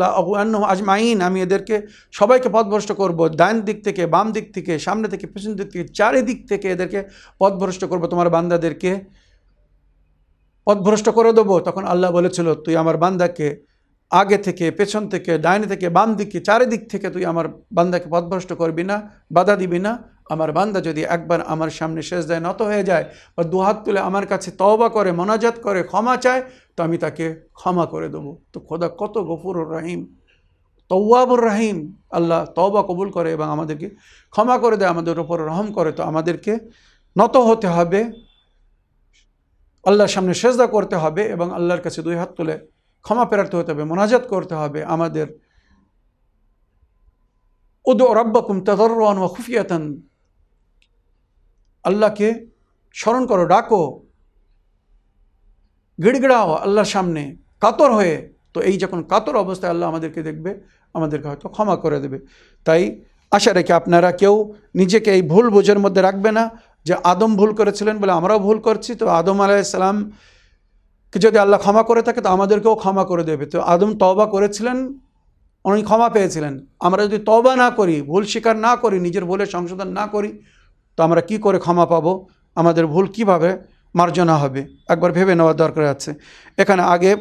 আন্ন আজমাইন আমি এদেরকে সবাইকে পথভ্রষ্ট করব, ডান দিক থেকে, বাম দিক থেকে, সামনে থেকে, পেছন দিক থেকে, চারিদিক থেকে এদেরকে পথভ্রষ্ট করব, তোমার বান্দাদেরকে পথভ্রষ্ট করে দেবো। তখন আল্লাহ বলেছিল, তুই আমার বান্দাকে আগে থেকে, পেছন থেকে, ডাইনে থেকে, বাম দিকে, চারিদিক থেকে তুই আমার বান্দাকে পথভ্রষ্ট করবি না, বাধা দিবি না আমার বান্দা যদি একবার আমার সামনে শেষ দেয় নত হয়ে যায় বা দুহাত তুলে আমার কাছে তওবা করে, মনাজাত করে, ক্ষমা চায়, তো আমি তাকে ক্ষমা করে দেবো। তো খোদা কত গফুর রাহিম। তওয়াবুর রাহিম। আল্লাহ তওবা কবুল করে এবং আমাদেরকে ক্ষমা করে দেয়, আমাদের ওপর রহম করে। তো আমাদেরকে নত হতে হবে, আল্লাহর সামনে সেজদা করতে হবে এবং আল্লাহর কাছে দুই হাত তুলে ক্ষমা প্রার্থী হতে হবে, মোনাজাত করতে হবে। আমাদের উদ রব্বাকুম তদরান ও খুফিয়াতান আল্লাহকে স্মরণ করো, ডাকো। গিড়গিড়াও আল্লাহর সামনে। কাতর হয়ে, তো এই যখন কাতর অবস্থায় আল্লাহ আমাদেরকে দেখবে, আমাদেরকে হয়তো ক্ষমা করে দেবে। তাই আশা রেখে আপনারা কেউ নিজেকে এই ভুল বোঝের মধ্যে রাখবে না, যে আদম ভুল করেছিলেন বলে আমরাও ভুল করছি। তো আদম আলাইসালামকে যদি আল্লাহ ক্ষমা করে থাকে, তো আমাদেরকেও ক্ষমা করে দেবে। তো আদম তবা করেছিলেন, উনি ক্ষমা পেয়েছিলেন। আমরা যদি তবা না করি, ভুল স্বীকার না করি, নিজের ভুলের সংশোধন না করি তো আমরা কি করে ক্ষমা পাবো? আমাদের ভুল কীভাবে মার্জনা হবে? একবার ভেবে নেওয়ার দরকার আছে। এখানে আগে,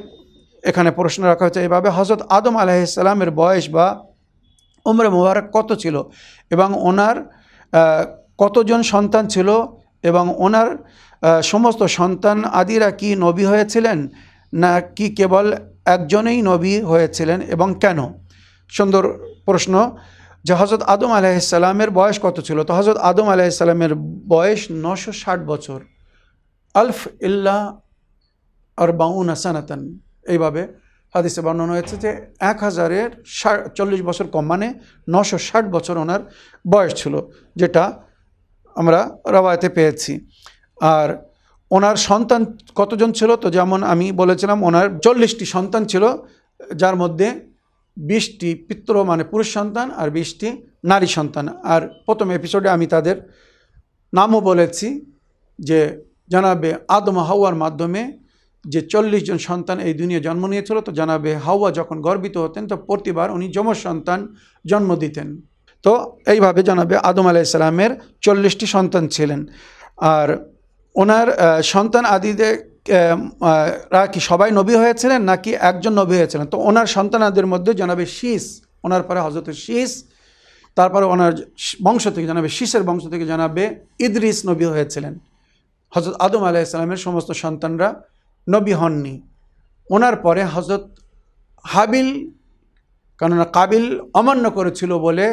এখানে প্রশ্ন রাখা হয়েছে এইভাবে হজরত আদম আলাইসালামের বয়স বা উমরে মোবারক কত ছিল? এবং ওনার কতজন সন্তান ছিল? এবং ওনার সমস্ত সন্তান আদিরা কি নবী হয়েছিলেন? না কি কেবল একজনেই নবী হয়েছিলেন? এবং কেন? সুন্দর প্রশ্ন। যে হজরত আদম আলাইসাল্লামের বয়স কত ছিল? তো হজরত আদম আলাইসাল্লামের বয়স নশো ষাট বছর। আলফ ইল্লা আর বাউন আসানাতান এইভাবে হাদিসে বর্ণনা হয়েছে যে এক হাজারের চল্লিশ বছর কম মানে নশো ষাট বছর ওনার বয়স ছিল, যেটা আমরা রবায়তে পেয়েছি। আর ওনার সন্তান কতজন ছিল? তো যেমন আমি বলেছিলাম, ওনার চল্লিশটি সন্তান ছিল, যার মধ্যে বিশটি পিত্র মানে পুরুষ সন্তান আর বিশটি নারী সন্তান। আর প্রথম এপিসোডে আমি তাদের নামও বলেছি যে জানাবে আদম হাওয়ার মাধ্যমে যে চল্লিশ জন সন্তান এই দুনিয়া জন্ম নিয়েছিল, তো জানাবে হাওয়া যখন গর্বিত হতেন, তো প্রতিবার উনি যম সন্তান জন্ম দিতেন। তো এইভাবে জানাবে আদম আলাইসালামের চল্লিশটি সন্তান ছিলেন। আর ওনার সন্তান আদিদের কি সবাই নবী হয়েছিলেন নাকি একজন নবী হয়েছিলেন? তো ওনার সন্তানাদের মধ্যে জানাবে শীষ ওনার পরে হজরত শীষ তারপরে ওনার বংশ থেকে জানাবে শীষের বংশ থেকে জানাবে ইদরিস নবী হয়েছিলেন। হজরত আদম আলাইসালামের সমস্ত সন্তানরা নবী হননি। ওনার পরে হজরত হাবিল, কেননা কাবিল অমান্য করেছিল বলে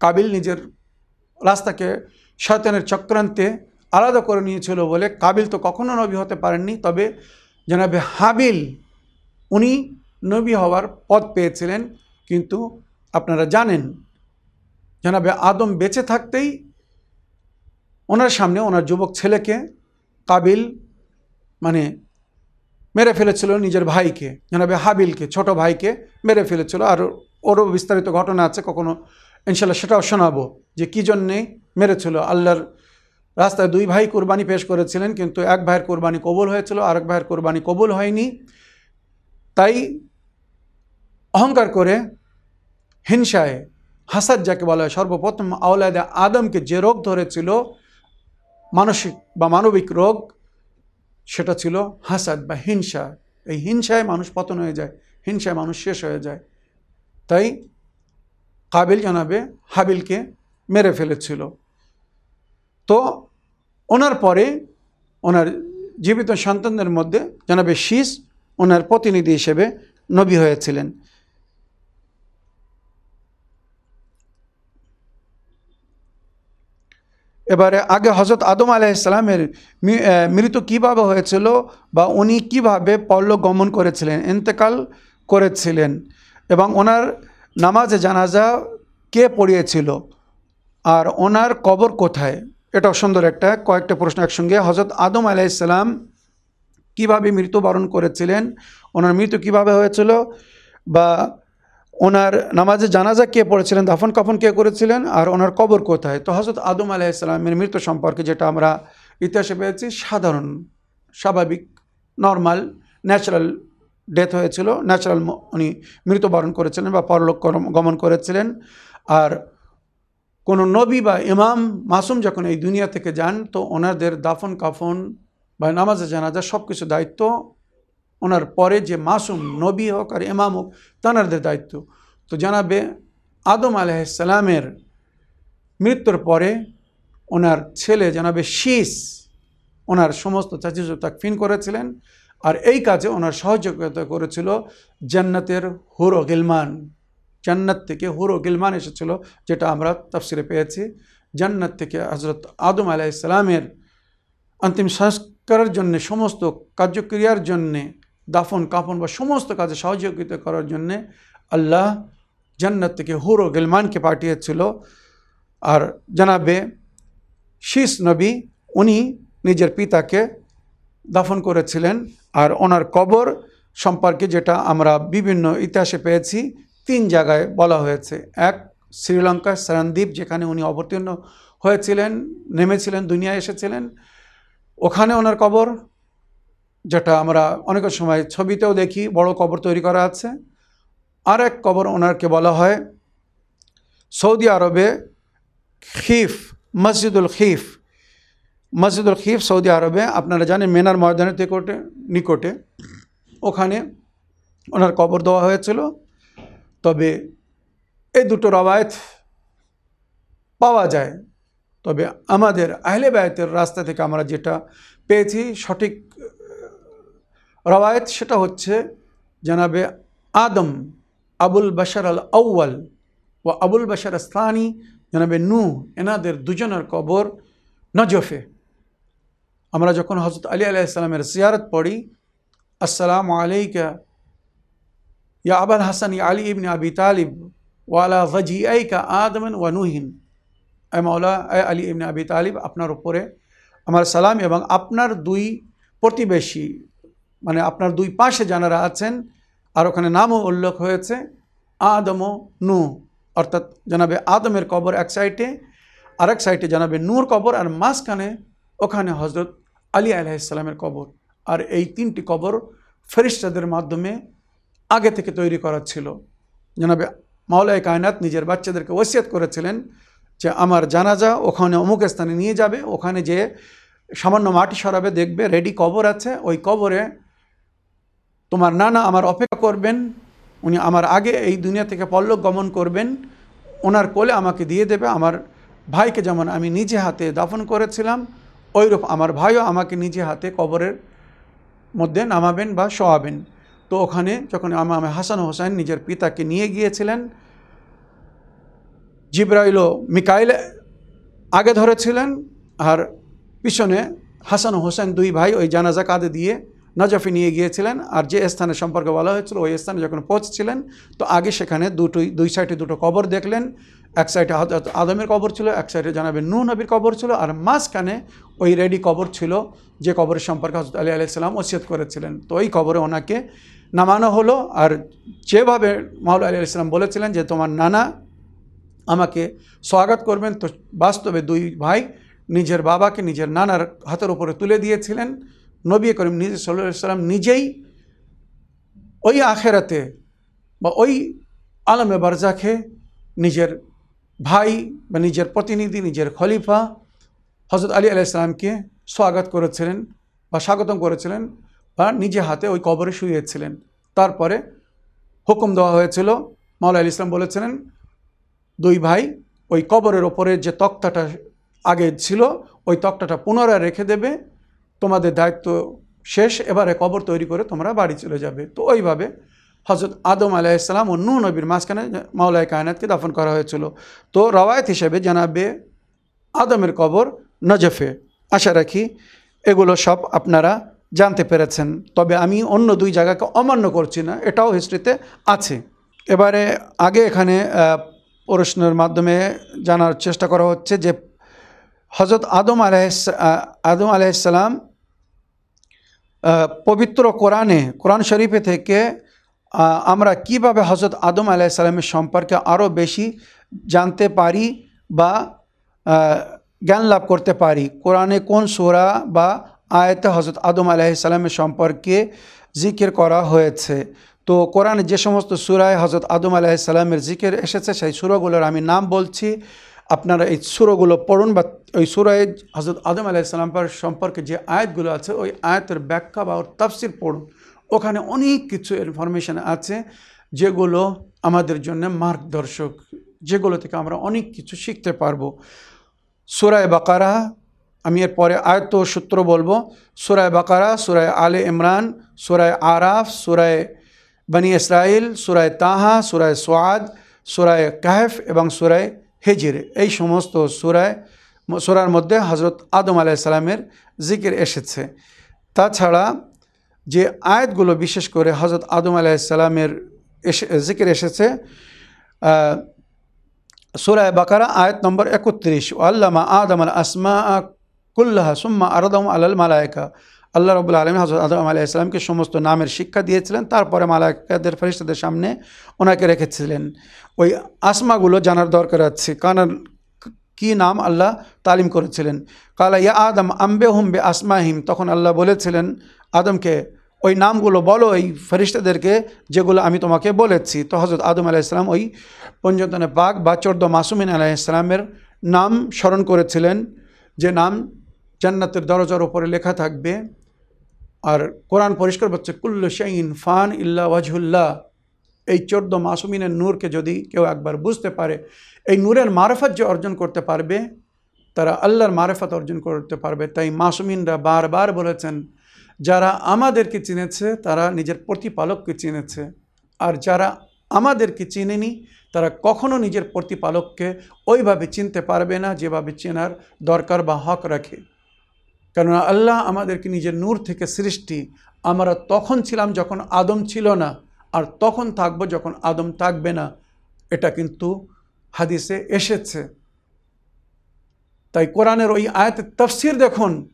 কাবিল নিজের রাস্তাকে শয়তানের চক্রান্তে আলাদা করে নিয়েছিল বলে কাবিল তো কখনো নবী হতে পারেননি, তবে জানাবে হাবিল, উনি নবী হওয়ার পদ পেয়েছিলেন, কিন্তু আপনারা জানেন, জানাবে আদম বেঁচে থাকতেই ওনার সামনে ওনার যুবক ছেলেকে কাবিল মানে মেরে ফেলেছিল নিজের ভাইকে, জানাবে হাবিলকে, ছোট ভাইকে মেরে ফেলেছিল। আর ওরও বিস্তারিত ঘটনা আছে, কখনো ইনশাল্লাহ সেটাও শোনাবো যে কী জন্যে মেরেছিল, আল্লাহর রাস্তায় দুই ভাই কোরবানি পেশ করেছিলেন, কিন্তু এক ভাইয়ের কোরবানি কবুল হয়েছিল, আরেক ভাইয়ের কোরবানি কবুল হয়নি। তাই অহংকার করে হিংসায়, হাসাদ যাকে বলা হয়, সর্বপ্রথম আওলাদা আদমকে যে রোগ ধরেছিল, মানসিক বা মানবিক রোগ, সেটা ছিল হাসাদ বা হিংসা। এই হিংসায় মানুষ পতন হয়ে যায়, হিংসায় মানুষ শেষ হয়ে যায়। তাই কাবিল জানাবে হাবিলকে মেরে ফেলেছিল। তো ওনার পরে ওনার জীবিত সন্তানদের মধ্যে জানাবে শীষ ওনার প্রতিনিধি হিসেবে নবী হয়েছিলেন। এবারে আগে হজরত আদম আলাইসালামের মৃত্যু কীভাবে হয়েছিল বা উনি কীভাবে পরলোক গমন করেছিলেন, ইন্তেকাল করেছিলেন এবং ওনার নামাজে জানাজা কে পড়িয়েছিল আর ওনার কবর কোথায়? এটাও সুন্দর একটা, কয়েকটা প্রশ্ন একসঙ্গে। হজরত আদম আলাইসালাম কীভাবে মৃত্যুবরণ করেছিলেন? ওনার মৃত্যু কীভাবে হয়েছিল? বা ওনার নামাজে জানাজা কে পড়েছিলেন? দাফন কাফন কে করেছিলেন? আর ওনার কবর কোথায়? তো হজরত আদম আলাইসালামের মৃত্যু সম্পর্কে যেটা আমরা ইতিহাসে পেয়েছি, সাধারণ, স্বাভাবিক, নর্মাল, ন্যাচারাল ডেথ হয়েছিল। ন্যাচারাল উনি মৃত্যুবরণ করেছিলেন বা পরলোক গমন করেছিলেন। আর কোনো নবী বা ইমাম মাসুম যখন এই দুনিয়া থেকে যান, তো ওনাদের দাফন, কাফন বা নামাজে জানাজা সব কিছু দায়িত্ব ওনার পরে যে মাসুম নবী হোক আর ইমাম হোক তানাদের দায়িত্ব। তো জানাবে আদম আলাইসালামের মৃত্যুর পরে ওনার ছেলে জানাবে শীষ। ওনার সমস্ত চাচিজ তাকফিন করেছিলেন আর এই কাজে ওনার সহযোগিতা করেছিল জান্নাতের হুরো গিলমান। জান্নাত থেকে হুরো গিলমান এসেছিল, যেটা আমরা তফসিরে পেয়েছি। জান্নাত থেকে হজরত আদম আলাইসালামের অন্তিম সংস্কারের জন্যে, সমস্ত কার্যক্রিয়ার জন্যে, দাফন, কাফন বা সমস্ত কাজে সহযোগিতা করার জন্যে আল্লাহ জান্নাত থেকে হুরো গিলমানকে পাঠিয়েছিল। আর জানাবে, শীষ নবী উনি নিজের পিতাকে দাফন করেছিলেন। আর ওনার কবর সম্পর্কে যেটা আমরা বিভিন্ন ইতিহাসে পেয়েছি তিন জায়গায় বলা হয়েছে। এক শ্রীলঙ্কার সরানদ্বীপ যেখানে উনি অবতীর্ণ হয়েছিলেন, নেমেছিলেন, দুনিয়ায় এসেছিলেন। ওখানে ওনার কবর, যেটা আমরা অনেক সময় ছবিতেও দেখি, বড় কবর তৈরি করা আছে। আর এক কবর ওনারকে বলা হয় সৌদি আরবে খিফ, মসজিদুল খিফ। মসজিদুল খিফ সৌদি আরবে, আপনারা জানেন, মেনার ময়দানের নিকটে নিকটে। ওখানে ওনার কবর দেওয়া হয়েছিল। তবে এই দুটো রবায়ত পাওয়া যায়। তবে আমাদের আহলে বায়তের রাস্তা থেকে আমরা যেটা পেয়েছি সঠিক রবায়ত সেটা হচ্ছে জানাবে আদম, আবুল বাশার আল আউ্য়াল ও আবুল বাশার স্থানি জানাবে নু এনাদের দুজনের কবর নজফে। আমরা যখন হজরত আলী আলাইসালামের জিয়ারত পড়ি, আসসালামু আলাইকা ইয়া আবাল হাসান ইয়া আলী ইবনে আবি তালিব ওয়ালা ভজি আইকা আদমন ওয়া নুহিন এ মাওলা এ আলী ইবনে আবি তালিব আপনার উপরে আমার সালাম এবং আপনার দুই প্রতিবেশী মানে আপনার দুই পাশে যারা আছেন, আর ওখানে নামও উল্লেখ হয়েছে, আদম ও নু অর্থাৎ জানাবে আদমের কবর এক সাইডে, আর এক সাইডে জানাবে নূর কবর, আর মাঝখানে ওখানে হজরত আলী আলাইসালামের কবর। আর এই তিনটি কবর ফেরিস্তাদের মাধ্যমে আগে থেকে তৈরি করা ছিল। জানাবে মাওলায় কায়নাত নিজের বাচ্চাদেরকে ওসিয়াত করেছিলেন যে আমার জানাজা ওখানে অমুক স্থানে নিয়ে যাবে, ওখানে যে সামান্য মাটি সরাবে, দেখবে রেডি কবর আছে, ওই কবরে তোমার নানা আমার অপেক্ষা করবেন, উনি আমার আগে এই দুনিয়া থেকে পল্লব গমন করবেন, ওনার কোলে আমাকে দিয়ে দেবে, আমার ভাইকে যেমন আমি নিজে হাতে দাফন করেছিলাম ওইরূপ আমার ভাইও আমাকে নিজে হাতে কবরের মধ্যে নামাবেন বা শোয়াবেন। তো ওখানে যখন আমার হাসান হোসেন নিজের পিতাকে নিয়ে গিয়েছিলেন জিব্রাইল মিকাইল আগে ধরেছিলেন, আর পিছনে হাসান হোসেন দুই ভাই ওই জানাজা কাঁধে দিয়ে নজফে নিয়ে গিয়েছিলেন, আর যে স্থানে সম্পর্কে বলা হয়েছিল ওই স্থানে যখন পৌঁছছিলেন, তো আগে সেখানে দুটোই, দুই সাইডে দুটো কবর দেখলেন, এক সাইডে আদমের কবর ছিল, এক সাইডে জানাবেন নূ নবীর কবর ছিল, আর মাঝখানে ওই রেডি কবর ছিল, যে কবরের সম্পর্কে হজরত আলী আলাইসাল্লাম ওসিয়ত করেছিলেন। তো ওই কবরে ওনাকে নামানো হলো। আর যেভাবে মাহুল আলী আলাইসাল্লাম বলেছিলেন যে, তোমার নানা আমাকে স্বাগত করবেন। তো বাস্তবে দুই ভাই নিজের বাবাকে নিজের নানার হাতের উপরে তুলে দিয়েছিলেন। নবী করিম নিজে সাল্লা সাল্লাম নিজেই ওই আখেরাতে বা ওই আলমে বারজাখে নিজের ভাই বা নিজের প্রতিনিধি, নিজের খলিফা হজরত আলী আলাইসালামকে স্বাগত করেছিলেন বা স্বাগতম করেছিলেন। বা নিজে হাতে ওই কবরে শুয়েছিলেন। তারপরে হুকুম দেওয়া হয়েছিল মাওলা আলী ইসলাম বলেছিলেন, দুই ভাই, ওই কবরের ওপরে যে তক্তাটা আগে ছিল, ওই তক্তাটা পুনরায় রেখে দেবে, তোমাদের দায়িত্ব শেষ, এবারে কবর তৈরি করে তোমরা বাড়ি চলে যাবে। তো ওইভাবে হজরত আদম আলাইসালাম ও নূ নবীর মাঝখানে মাওলায় কায়নাতকে দাফন করা হয়েছিল। তো রওয়ায়ত হিসেবে জানাবে, আদমের কবর নজফে। আশা রাখি এগুলো সব আপনারা জানতে পেরেছেন। তবে আমি অন্য দুই জায়গাকে অমান্য করছি না, এটাও হিস্ট্রিতে আছে। এবারে আগে এখানে প্রশ্নের মাধ্যমে জানার চেষ্টা করা হচ্ছে যে হজরত আদম আলাইস আদম আলাইসালাম পবিত্র কোরআনে, কোরআন শরীফে থেকে আমরা কীভাবে হজরত আদম আলাইসাল্লামের সম্পর্কে আরও বেশি জানতে পারি বা জ্ঞান লাভ করতে পারি? কোরআনে কোন সোরা বা আয়তে হজরত আদম আলাইসাল্লামের সম্পর্কে জিকির করা হয়েছে। তো কোরআনে যে সমস্ত সুরায় হজরত আদম আলাইসাল্লামের জিকির এসেছে, সেই সুরগুলোর আমি নাম বলছি। আপনারা এই সুরগুলো পড়ুন বা ওই সুরায় হজরত আদম আলাইসাল্লাম সম্পর্কে যে আয়াতগুলো আছে, ওই আয়াতের ব্যাখ্যা বা ওর তাফসির পড়ুন। ওখানে অনেক কিছু ইনফরমেশান আছে যেগুলো আমাদের জন্য মার্গদর্শক, যেগুলো থেকে আমরা অনেক কিছু শিখতে পারব। সুরায় বাকারা আমি এর পরে আয়ত সূত্র বলব। সুরায় বাকারা, সুরায় আলে ইমরান, সুরায় আরাফ, সুরায় বনি ইসরাইল সুরায় তাহা, সুরায় সোয়াদ, সুরায় কাহেফ এবং সুরায় হেজির। এই সমস্ত সুরায়, সুরার মধ্যে হজরত আদম আলাইসালামের জিকির এসেছে। তাছাড়া যে আয়াতগুলো বিশেষ করে হজরত আদম আলাইসালামের এসে, জিকির এসেছে সুরায় বাকারা আয়াত নম্বর একত্রিশ। আল্লামা আদম আল আসমা কুল্লাহা সুম্মা আরদম আলাল মালায়কা। আল্লাহ রবুল্লা আলমী হজরত আদম আলাহ ইসলামকে সমস্ত নামের শিক্ষা দিয়েছিলেন, তারপরে মালায়কাদের ফেরিস্তাদের সামনে ওনাকে রেখেছিলেন। ওই আসমাগুলো জানার দরকার আছে। কারণ কি নাম আল্লাহ তালিম করেছিলেন। কালা ইয়া আদম আম্বে হুম বে আসমাহিম তখন আল্লাহ বলেছিলেন, আদমকে ওই নামগুলো বলো, এই ফেরিস্তাদেরকে যেগুলো আমি তোমাকে বলেছি। তো হজরত আদম আলাইসালাম ওই পঞ্চতনে পাক বা চোদ্দ মাসুমিন আলাইসালামের নাম স্মরণ করেছিলেন। যে নাম জান্নাতের দরজার ওপরে লেখা থাকবে, আর কোরআন পরিষ্কার বলছে, কুল্লু শাইন ফান ইল্লা ওয়াজহুল্লাহ। এই চোদ্দ মাসুমিনের নূরকে যদি কেউ একবার বুঝতে পারে, এই নূরের মারফত যে অর্জন করতে পারবে, তারা আল্লাহর মারফত অর্জন করতে পারবে। তাই মাসুমিনরা বারবার বলেছেন, যারা আমাদেরকে চিনেছে, তারা নিজের প্রতিপালককে চিনেছে। আর যারা আমাদেরকে চিনেনি, তারা কখনো নিজের প্রতিপালককে ওইভাবে চিনতে পারবে না, যেভাবে চেনার দরকার বা হক রাখে। কেননা আল্লাহ আমাদেরকে নিজের নূর থেকে সৃষ্টি। আমরা তখন ছিলাম যখন আদম ছিল না, আর তখন থাকব যখন আদম থাকবে না। এটা কিন্তু হাদিসে এসেছে। তাই কোরআনের ওই আয়াতের তফসির দেখুন।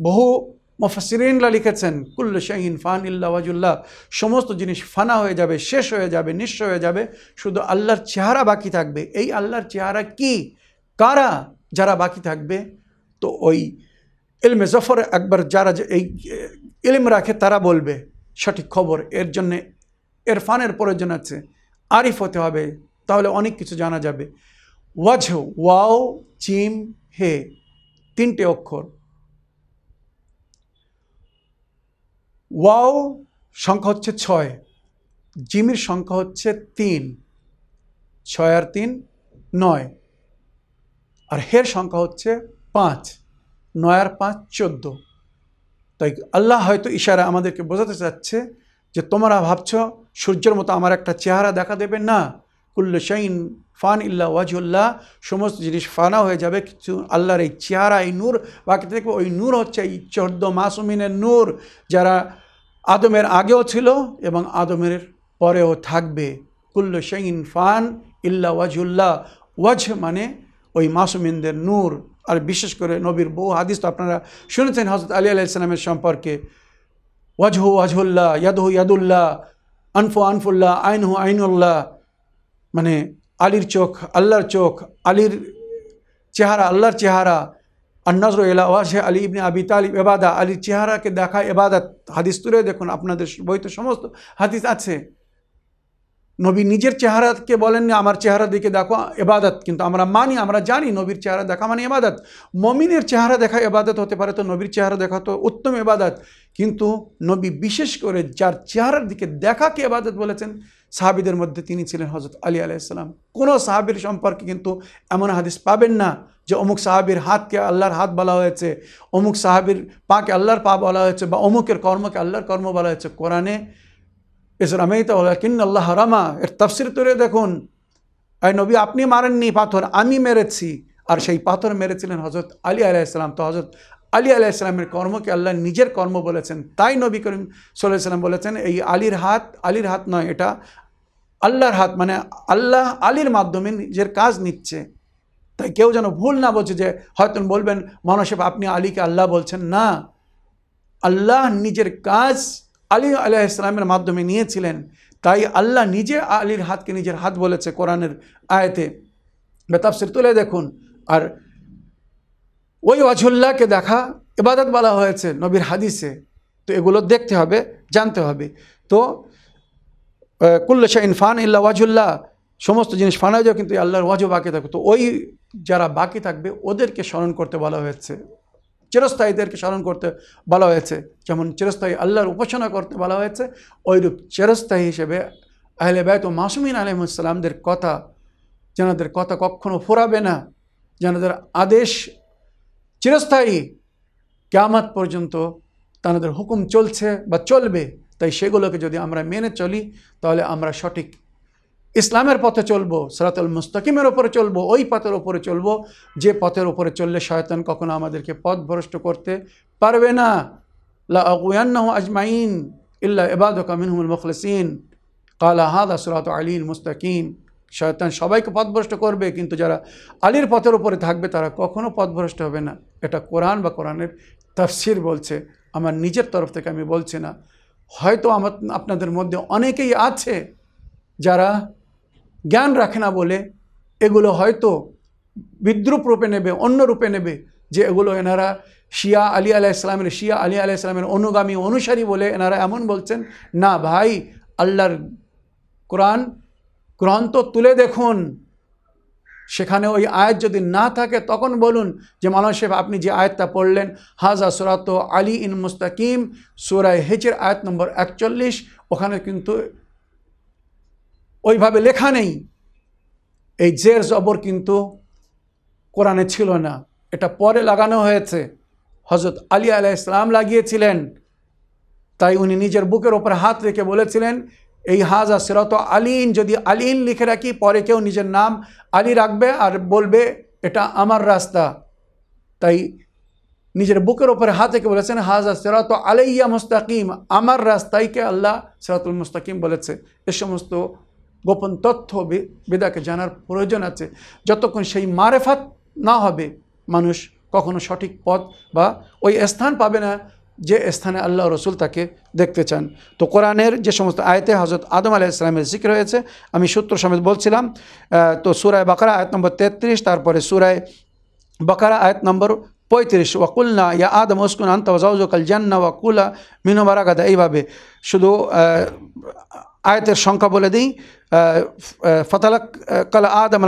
বহু মফসিরিনরা লিখেছেন, কুল্ল শাহিন ফান ইল্লা ওয়াজুল্লাহ। সমস্ত জিনিস ফানা হয়ে যাবে, শেষ হয়ে যাবে, নিঃস্ব হয়ে যাবে। শুধু আল্লাহর চেহারা বাকি থাকবে। এই আল্লাহর চেহারা কি? কারা যারা বাকি থাকবে? তো ওই ইলমে জফর একবার যারা এই ইলম রাখে তারা বলবে, সঠিক খবর। এর জন্যে এরফানের প্রয়োজন আছে। আরিফ হতে হবে, তাহলে অনেক কিছু জানা যাবে। ওয়াজ ওয়াও, চিম, হে, তিনটে অক্ষর। ওয়াও সংখ্যা হচ্ছে ছয়, জিমির সংখ্যা হচ্ছে তিন, ছয় আর তিন নয়, আর হের সংখ্যা হচ্ছে পাঁচ। নয় আর পাঁচ চোদ্দ। তাই আল্লাহ হয়তো ইশারা আমাদেরকে বোঝাতে চাচ্ছে যে তোমরা ভাবছ সূর্যের মতো আমার একটা চেহারা দেখা দেবে না। কুল্ল শাইন ফান ইল্লা ওয়াজুল্লাহ সমস্ত জিনিস ফানা হয়ে যাবে। কিছু আল্লাহর এই চেহারা, এই নূর, বাকি দেখবে ওই নূর হচ্ছে এই চোদ্দ মাসুমিনের নূর যারা আদমের আগেও ছিল এবং আদমের পরেও থাকবে। কুল্ল শাইন ফান ইল্লা ওয়াজুল্লাহ ওয়াজ মানে ওই মাসুমিনদের নূর। আর বিশেষ করে নবীর বহু হাদিস তো আপনারা শুনেছেন হজরত আলী ইসলামের সম্পর্কে। ওয়াজহু ওয়াজহুল্লাহ, ইয়াদহু ইয়াদুল্লাহ, আনফু আনফুল্লাহ, আইনহু আইনুল্লাহ। মানে আলীর চোখ, আল্লাহর চোখ, আলীর চেহারা, আল্লাহর চেহারা। আর নজর এলা ওয়াজে আলী ইবনে আবি তালিব, এবাদা, আলীর চেহারাকে দেখা এবাদাত। হাদিস তুলে দেখুন, আপনাদের বইতে সমস্ত হাদিস আছে। নবী নিজের চেহারাকে বলেননি, আমার চেহারা দিকে দেখো, এবাদত। কিন্তু আমরা মানি, আমরা জানি নবীর চেহারা দেখা মানে এবাদত। মমিনের চেহারা দেখা এবাদত হতে পারে তো নবীর চেহারা দেখা তো উত্তম এবাদত। কিন্তু নবী বিশেষ করে যার চেহারার দিকে দেখাকে এবাদত বলেছেন, সাহাবিদের মধ্যে তিনি ছিলেন হজরত আলী আলাইসাল্লাম কোনো সাহাবির সম্পর্কে কিন্তু এমন হাদিস পাবেন না যে অমুক সাহাবির হাতকে আল্লাহর হাত বলা হয়েছে, অমুক সাহাবির পাকে আল্লাহর পা বলা হয়েছে বা অমুকের কর্মকে আল্লাহর কর্ম বলা হয়েছে। কোরআনে ইসরামেই তো কিন আল্লাহ রামা। এর তফসির তুলে দেখুন। এই নবী, আপনি মারেননি পাথর, আমি মেরেছি। আর সেই পাথর মেরেছিলেন হজরত আলী আলাইসালাম তো হজরত আলী আলাইসালামের কর্মকে আল্লাহ নিজের কর্ম বলেছেন। তাই নবী করিম সাল্লাম বলেছেন, এই আলীর হাত আলীর হাত নয়, এটা আল্লাহর হাত। মানে আল্লাহ আলীর মাধ্যমে নিজের কাজ নিচ্ছে। তাই কেউ যেন ভুল না বলছে যে হয়তো বলবেন মনসেব আপনি আলীকে আল্লাহ বলছেন। না, আল্লাহ নিজের কাজ আলী আলাহ ইসলামের মাধ্যমে নিয়েছিলেন। তাই আল্লাহ নিজে আলীর হাতকে নিজের হাত বলেছে কোরআনের আয়তে। বেতাবসির তুলে দেখুন। আর ওই ওয়াজহুল্লাহকে দেখা, ইবাদত বলা হয়েছে নবীর হাদিসে। তো এগুলো দেখতে হবে, জানতে হবে। তো কুল্ল শাহিন ফান ইল্লা ওয়াজুল্লাহ সমস্ত জিনিস ফানা যাও কিন্তু আল্লাহর ওয়াজও বাকি থাকবে। তো ওই যারা বাকি থাকবে, ওদেরকে স্মরণ করতে বলা হয়েছে। চিরস্থায়ীদেরকে স্মরণ করতে বলা হয়েছে। যেমন চিরস্থায়ী আল্লাহর উপাসনা করতে বলা হয়েছে ওইরূপ চিরস্থায়ী হিসেবে আহলে ব্যয় মাসুমিন আলহিমসাল্লামদের কথা, যেনাদের কথা কখনো ফোরাবে না, যেনাদের আদেশ চিরস্থায়ী, কেয়ামাত পর্যন্ত তাদের হুকুম চলছে বা চলবে, তাই সেগুলোকে যদি আমরা মেনে চলি, তাহলে আমরা সঠিক ইসলামের পথে চলবো, সরাতুল মুস্তাকিমের ওপরে চলবো, ওই পথের ওপরে চলবো, যে পথের ওপরে চললে শয়তান কখনো আমাদেরকে পথ ভ্রষ্ট করতে পারবে না। লা আগুয়ান্নাহু আজমাইন ইল্লা ইবাদুকা মিনহুমুল মুখলিসিন। কালা হাদা সুরাত আলীন মুস্তাকিম। শয়তান সবাইকে পথভ্রষ্ট করবে, কিন্তু যারা আলীর পথের উপরে থাকবে, তারা কখনো পথভ্রষ্ট হবে না। এটা কোরআন বা কোরআনের তাফসির বলছে, আমার নিজের তরফ থেকে আমি বলছি না। হয়তো আমার আপনাদের মধ্যে অনেকেই আছে যারা জ্ঞান রাখে না বলে এগুলো হয়তো বিদ্রুপ রূপে নেবে, অন্য রূপে নেবে, যে এগুলো এনারা শিয়া আলী আলাহ ইসলামের শিয়া আলী আলাহ ইসলামের অনুগামী অনুসারী বলে এনারা এমন বলছেন, না ভাই, আল্লাহর কোরআন গ্রন্থ তুলে দেখুন। সেখানে ওই আয়াত যদি না থাকে, তখন বলুন যে মানুষের আপনি যে আয়াতটা পড়লেন, হাজা সুরাত আলী ইন মুস্তাকিম সুরায় হেচের আয়াত নম্বর একচল্লিশ, ওখানে কিন্তু ওইভাবে লেখা নেই। এই জের জবর কিন্তু কোরআনে ছিল না। এটা পরে লাগানো হয়েছে। হজরত আলী আলাহ ইসলাম লাগিয়েছিলেন। তাই উনি নিজের বুকের ওপর হাত রেখে বলেছিলেন, এই হাজা সিরত আলীন, যদি আলীন লিখে রাখি, পরে কেউ নিজের নাম আলী রাখবে আর বলবে, এটা আমার রাস্তা। তাই নিজের বুকের ওপরে হাত রেখে বলেছেন, হাজা সিরাত আলাইয়া মুস্তাকিম, আমার রাস্তাইকে আল্লাহ সিরাতুল মুস্তাকিম বলেছে। এ সমস্ত গোপন তথ্য বেদাকে জানার প্রয়োজন আছে। যতক্ষণ সেই মারেফাত না হবে, মানুষ কখনো সঠিক পথ বা ওই স্থান পাবে না যে স্থানে আল্লাহ রসুল তাকে দেখতে চান। তো কোরআনের যে সমস্ত আয়তে হজরত আদম আলাহ ইসলামের জিক্র হয়েছে, আমি সূত্র সমেত বলছিলাম তো সুরায় বাকারা আয়াত নম্বর তেত্রিশ, তারপরে সুরায় বাকারা আয়াত নম্বর পঁয়ত্রিশ, ওয়াকুলনা ইয়া আদম ওসকুন আন্ত জান্না ওয়াকুলা মিনো বারাগাদা এইভাবে শুধু আয়তের সংখ্যা বলে দিই ফতালাক কাল আদম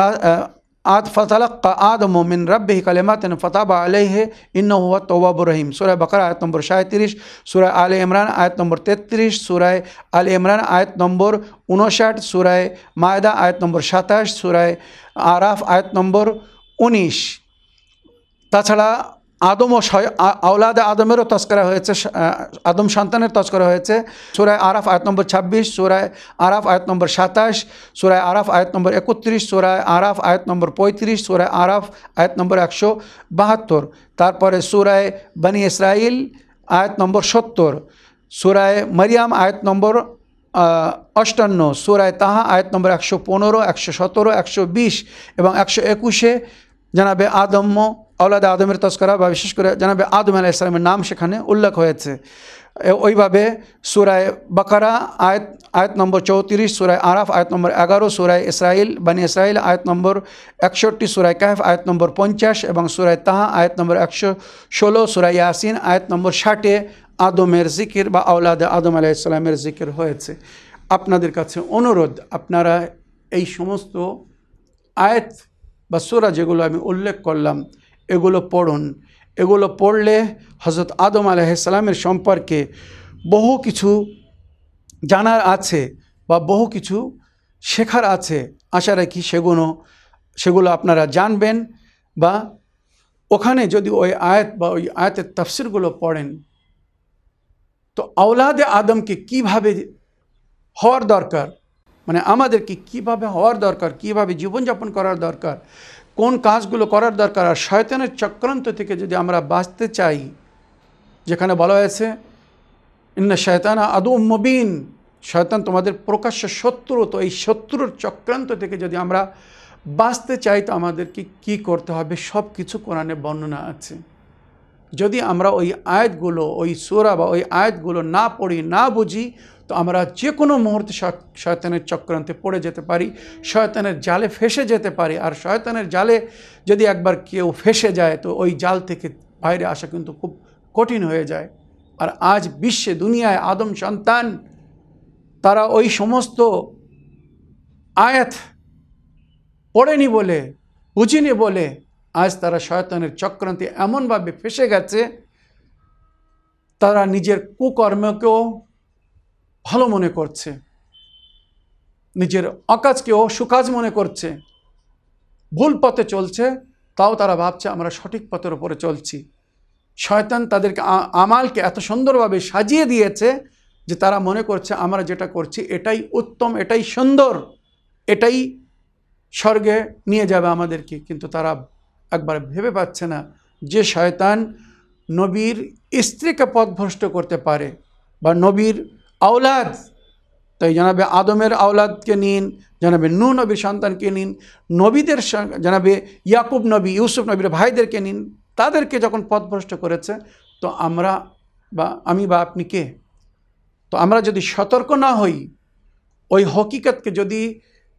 আদ, ফতালাক্কা আদম মিন রব্বিহি কালিমাতিন ফতাবা আলাইহি ইন্নাহু হুয়া তাওয়াবুর রহিম। সূরা বাকারা আয়াত নম্বর 37 সূরা আলে ইমরান আয়াত নম্বর 33 সূরা আলে ইমরান আয়াত নম্বর 59 সূরা মায়দা আয়াত নম্বর 27 সূরা আরাফ আয়াত নম্বর 19 তাছাড়া আদম ও আওলাদ আদমেরও তস্করা হয়েছে আদম সন্তানের তস্করা হয়েছে। সুরায় আরাফ আয়াত নম্বর ছাব্বিশ, সুরায় আরাফ আয়াত নম্বর সাতাশ, সুরায় আরাফ আয়াত নম্বর একত্রিশ, সুরায় আরাফ আয়াত নম্বর পঁয়ত্রিশ, সুরায় আরাফ আয়াত নম্বর একশো বাহাত্তর। তারপরে সুরায় বনি ইসরাইল আয়াত নম্বর সত্তর, সুরায় মারিয়াম আয়াত নম্বর অষ্টান্ন, সুরায় তাহা আয়াত নম্বর একশো পনেরো, একশো সতেরো, একশো বিশ এবং একশো একুশে জানাবে আদম্য আওলাদ আদমের তস্করা বা বিশেষ করে জানাবে আদম আলাহ ইসলামের নাম সেখানে উল্লেখ হয়েছে। ওইভাবে সুরায় বাকারা আয়াত আয়াত নম্বর চৌত্রিশ সুরায় আরাফ আয়াত নম্বর এগারো সুরায় ইসরাইল বানি ইসরাইল আয়াত নম্বর একষট্টি সুরায় কাহেফ আয়াত নম্বর পঞ্চাশ এবং সুরায় তাহা আয়াত নম্বর একশো ষোলো সুরায় ইয়াসিন আয়াত নম্বর ষাটে আদমের জিকির বা আওলাদ আদম আলাহ ইসলামের জিকির হয়েছে। আপনাদের কাছে অনুরোধ, আপনারা এই সমস্ত আয়াত বা সোরা যেগুলো আমি উল্লেখ করলাম এগুলো পড়ুন। এগুলো পড়লে হজরত আদম আলাইসালামের সম্পর্কে বহু কিছু জানার আছে বা বহু কিছু শেখার আছে। আশা রাখি সেগুলো সেগুলো আপনারা জানবেন বা ওখানে যদি ওই আয়াত বা ওই আয়াতের তফসিরগুলো পড়েন, তো আওলাদে আদমকে কীভাবে হওয়ার দরকার? মানে আমাদেরকে কীভাবে হওয়ার দরকার? কীভাবে জীবনযাপন করার দরকার? কোন কাজগুলো করার দরকার? আর শয়তানের চক্রান্ত থেকে যদি আমরা বাঁচতে চাই, যেখানে বলা হয়েছে, ইন্না শয়তানা আদু মবিন। শয়তান তোমাদের প্রকাশ্য শত্রু, তো এই শত্রুর চক্রান্ত থেকে যদি আমরা বাঁচতে চাই, তো আমাদেরকে কি করতে হবে? সব কিছু কোরআনে বর্ণনা আছে। যদি আমরা ওই আয়াতগুলো, ওই সোরা বা ওই আয়াতগুলো না পড়ি, না বুঝি তো আমরা যে কোনো মুহূর্তে শয়তানের চক্রান্তে পড়ে যেতে পারি, শয়তানের জালে ফেসে যেতে পারি, আর শয়তানের জালে যদি একবার কেউ ফেসে যায়, তো ওই জাল থেকে বাইরে আসা কিন্তু খুব কঠিন হয়ে যায়। আর আজ বিশ্বে, দুনিয়ায় আদম সন্তান, তারা ওই সমস্ত আয়াত পড়েনি বলে, বুঝিনি বলে, আজ তারা শয়তানের চক্রান্তে এমনভাবে ফেসে গেছে, তারা নিজের কুকর্মকেও ভালো মনে করছে। নিজের অকাজকেও সুকাজ মনে করছে। ভুল পথে চলছে, তাও তারা ভাবছে আমরা সঠিক পথের ওপরে চলছি। শয়তান তাদেরকে আমালকে এত সুন্দরভাবে সাজিয়ে দিয়েছে যে তারা মনে করছে আমরা যেটা করছি এটাই উত্তম, এটাই সুন্দর, এটাই স্বর্গে নিয়ে যাবে আমাদেরকে। কিন্তু তারা একবার ভেবে পাচ্ছে না যে শয়তান নবীর স্ত্রীকে পথভ্রষ্ট করতে পারে বা নবীর আওলাদ। তাই জানাবে আদমের আওলাদকে নিন, জানাবে নু নবীর সন্তানকে নিন, নবীদের জানাবে ইয়াকুব নবী, ইউসুফ নবীর ভাইদেরকে নিন, তাদেরকে যখন পথভ্রষ্ট করেছে, তো আমরা বা আমি বা আপনি কে? তো আমরা যদি সতর্ক না হই, ওই হকিকতকে যদি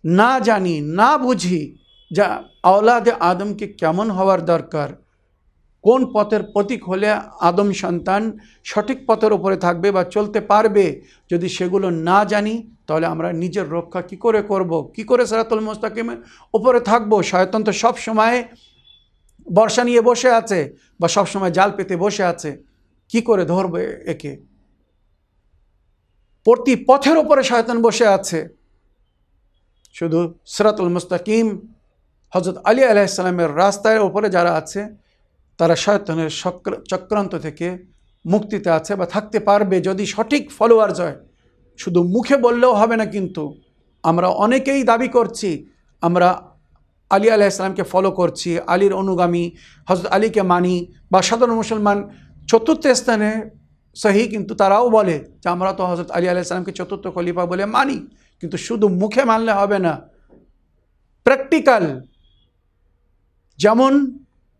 না জানি, না বুঝি, যা আওলাদে আদমকে কেমন হওয়ার দরকার কোন পথের প্রতীক হলে আদম সন্তান সঠিক পথের উপরে থাকবে বা চলতে পারবে? যদি সেগুলো না জানি, তাহলে আমরা নিজের রক্ষা কি করে করব? কি করে সেরাতুল মোস্তাকিমের উপরে থাকব? শয়তন তো সব সময় বর্ষা নিয়ে বসে আছে বা সব সময় জাল পেতে বসে আছে। কি করে ধরবে একে? প্রতি পথের ওপরে শয়তান বসে আছে। শুধু সিরাতুল মুস্তাকিম হজরত আলী আলাইসালামের রাস্তার ওপরে যারা আছে তারা শয়তানের চক্রান্ত থেকে মুক্তিতে আছে বা থাকতে পারবে যদি সঠিক ফলোয়ার্স হয় শুধু মুখে বললেও হবে না কিন্তু আমরা অনেকেই দাবি করছি, আমরা আলী আলাইসালামকে ফলো করছি, আলীর অনুগামী হজরত আলীকে মানি বা সাধারণ মুসলমান চতুর্থ স্থানে সহি কিন্তু তারাও বলে যে আমরা তো হজরত আলী আলাইসালামকে চতুর্থ খলিফা বলে মানি। কিন্তু শুধু মুখে মানলে হবে না প্র্যাকটিক্যাল যেমন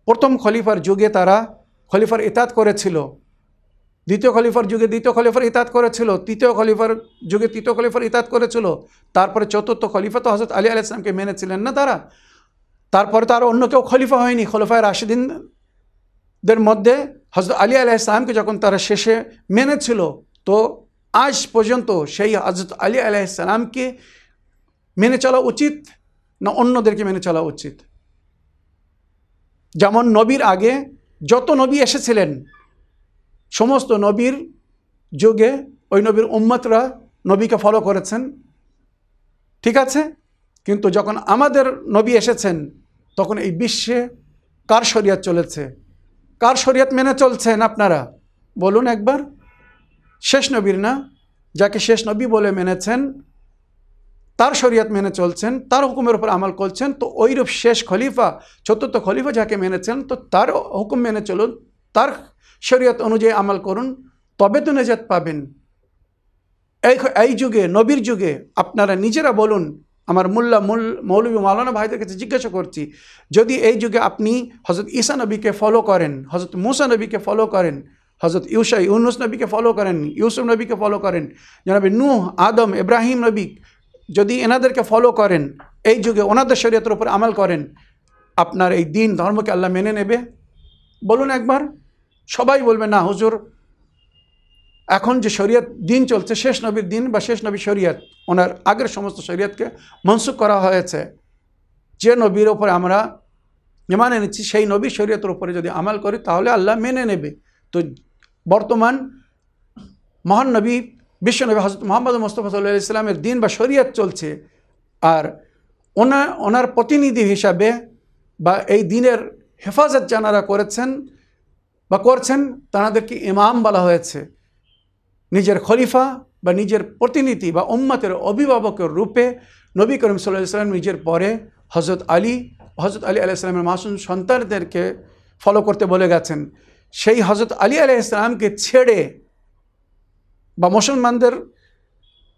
প্রথম খলিফার যুগে তারা খলিফার ইতাত করেছিল। দ্বিতীয় খলিফার যুগে দ্বিতীয় খলিফার ইতাত করেছিল। তৃতীয় খলিফার যুগে তৃতীয় খলিফার ইতাত করেছিল। তারপরে চতুর্থ খলিফা তো হজরত আলী আলাইসলামকে মেনেছিলেন না তারা। তারপরে তো অন্য কেউ খলিফা হয়নি। খলিফায় রাশিদিনদের মধ্যে হজরত আলী আলাইসলামকে যখন তারা শেষে মেনেছিল, তো আজ পর্যন্ত সেই হজরত আলী আলাইসালামকে মেনে চলা উচিত না অন্যদেরকে মেনে চলা উচিত? যেমন নবীর আগে যত নবী এসেছিলেন, সমস্ত নবীর যুগে ওই নবীর উম্মতরা নবীকে ফলো করেছেন। ঠিক আছে? কিন্তু যখন আমাদের নবী এসেছেন, তখন এই বিশ্বে কার শরিয়াত চলেছে? কার শরিয়াত মেনে চলছেন আপনারা? বলুন একবার। শেষ নবীর না? যাকে শেষ নবী বলে মেনেছেন তার শরিয়াত মেনে চলছেন, তার হুকুমের উপর আমল করছেন, তো ওইরূপ শেষ খলিফা, চতুর্থ খলিফা যাকে মেনেছেন, তো তার হুকুম মেনে চলুন, তার শরীয়ত অনুযায়ী আমল করুন, তবে তো নেজাত পাবেন। এই এই যুগে, নবীর যুগে, আপনারা নিজেরা বলুন, আমার মোল্লা মুল, মৌলবী মাওলানা ভাইদের কাছে জিজ্ঞাসা করছি, যদি এই যুগে আপনি হজরত ঈসা নবীকে ফলো করেন হজরত মুসা নবীকে ফলো করেন হজরত ইউসা, ইউনুস নবীকে ফলো করেন, ইউসুফ নবীকে ফলো করেন, জানাবে নূহ, আদম, ইব্রাহিম নবী যদি এনাদেরকে ফলো করেন, এই যুগে ওনাদের শরীয়তের উপর আমল করেন, আপনার এই দিন ধর্মকে আল্লাহ মেনে নেবে। বলুন একবার, সবাই বলবে, না, হুজুর, এখন যে শরীয়ত দিন চলছে, শেষ নবীর দিন বা শেষ নবী শরীয়ত, ওনার আগের সমস্ত শরীয়তকে মনসুখ করা হয়েছে। যে নবীর ওপরে আমরা ইমান নিচ্ছি সেই নবী শরীয়তের উপরে যদি আমাল করি, তাহলে আল্লাহ মেনে নেবে। তো বর্তমান মহান নবী বিশ্বনবী হজরত মোহাম্মদ মোস্তফা সাল্লাহ ইসলামের দিন বা শরীয়ত চলছে। আর ওনা, ওনার প্রতিনিধি হিসাবে বা এই দিনের হেফাজত যারা করেছেন বা করছেন, তাঁদেরকে ইমাম বলা হয়েছে। নিজের খলিফা বা নিজের প্রতিনিধি বা উম্মতের অভিভাবকের রূপে নবী করিম সাল্লাহ ইসলাম নিজের পরে হজরত আলী হজরত আলী আলাইসালামের মাসুম সন্তানদেরকে ফলো করতে বলে গেছেন। সেই হজরত আলী আলাহ ইসলামকে ছেড়ে বা মুসলমানদের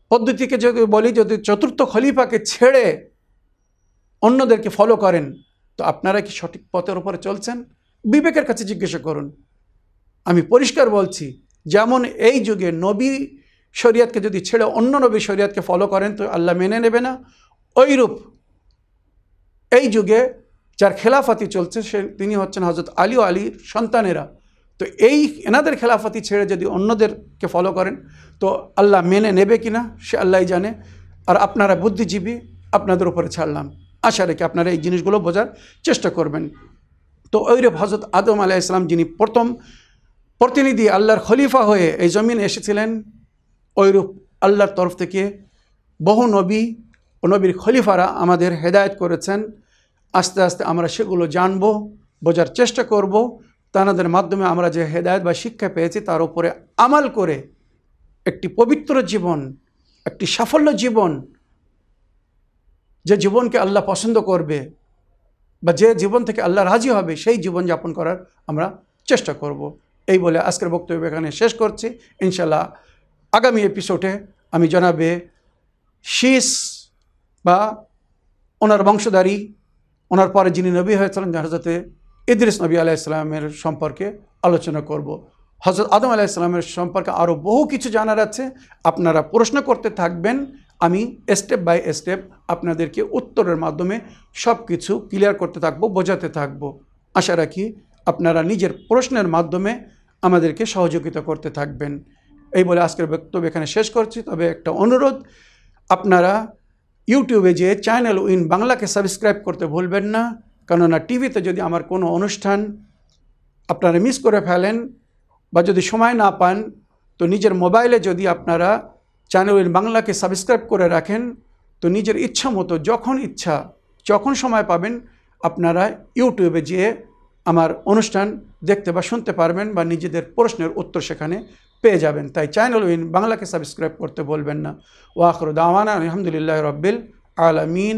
পদ্ধতিকে যদি বলি, যদি চতুর্থ খলিফাকে ছেড়ে অন্যদেরকে ফলো করেন, তো আপনারা কি সঠিক পথের উপরে চলছেন? বিবেকের কাছে জিজ্ঞাসা করুন। আমি পরিষ্কার বলছি, যেমন এই যুগে নবী শরিয়াতকে যদি ছেড়ে অন্য নবী শরিয়াতকে ফলো করেন, তো আল্লাহ মেনে নেবে না। ওইরূপ এই যুগে যার খেলাফাতি চলছে, সে, তিনি হচ্ছেন হজরত আলী ও আলীর সন্তানেরা। তো এই এনাদের খেলাফতি ছেড়ে যদি অন্যদেরকে ফলো করেন, তো আল্লাহ মেনে নেবে কি না সে আল্লাহ জানে। আর আপনারা বুদ্ধিজীবী, আপনাদের উপরে ছাড়লাম। আশা রেখে আপনারা এই জিনিসগুলো বোঝার চেষ্টা করবেন। তো ওইরূপ হজরত আদম আলাহ ইসলাম যিনি প্রথম প্রতিনিধি আল্লাহর খলিফা হয়ে এই জমিনে এসেছিলেন ওইরূপ আল্লাহর তরফ থেকে বহু নবী ও নবীর খলিফারা আমাদের হেদায়ত করেছেন। আস্তে আস্তে আমরা সেগুলো জানব, বোঝার চেষ্টা করব। তানাদের মাধ্যমে আমরা যে হেদায়ত বা শিক্ষা পেয়েছি, তার উপরে আমাল করে একটি পবিত্র জীবন, একটি সাফল্য জীবন, যে জীবনকে আল্লাহ পছন্দ করবে বা যে জীবন থেকে আল্লাহ রাজি হবে, সেই জীবন যাপন করার আমরা চেষ্টা করব। এই বলে আজকের বক্তব্য এখানে শেষ করছি। ইনশাল্লাহ আগামী এপিসোডে আমি জানাবে শীষ বা ওনার বংশধারী, ওনার পরে যিনি নবী হয়েছিলেন হজরতে ইদ্রিস নবী আলাইসালামের সম্পর্কে আলোচনা করব। হজরত আদম আলাইসালামের সম্পর্কে আরও বহু কিছু জানার আছে। আপনারা প্রশ্ন করতে থাকবেন, আমি স্টেপ বাই স্টেপ আপনাদেরকে উত্তরের মাধ্যমে সব কিছু ক্লিয়ার করতে থাকব, বোঝাতে থাকব। আশা রাখি আপনারা নিজের প্রশ্নের মাধ্যমে আমাদেরকে সহযোগিতা করতে থাকবেন। এই বলে আজকের বক্তব্য এখানে শেষ করছি। তবে একটা অনুরোধ, আপনারা ইউটিউবে যে চ্যানেল উইন বাংলাকে সাবস্ক্রাইব করতে ভুলবেন না। কেননা টিভিতে যদি আমার কোনো অনুষ্ঠান আপনারা মিস করে ফেলেন বা যদি সময় না পান, তো নিজের মোবাইলে যদি আপনারা চ্যানেল বাংলাকে সাবস্ক্রাইব করে রাখেন, তো নিজের ইচ্ছা মতো যখন ইচ্ছা, যখন সময় পাবেন, আপনারা ইউটিউবে যেয়ে আমার অনুষ্ঠান দেখতে বা শুনতে পারবেন বা নিজেদের প্রশ্নের উত্তর সেখানে পেয়ে যাবেন। তাই চ্যানেল উইন বাংলাকে সাবস্ক্রাইব করতে বলবেন না। ওয়াখর দাওয়ানা আলহামদুলিল্লাহ রব্বিল আলমিন।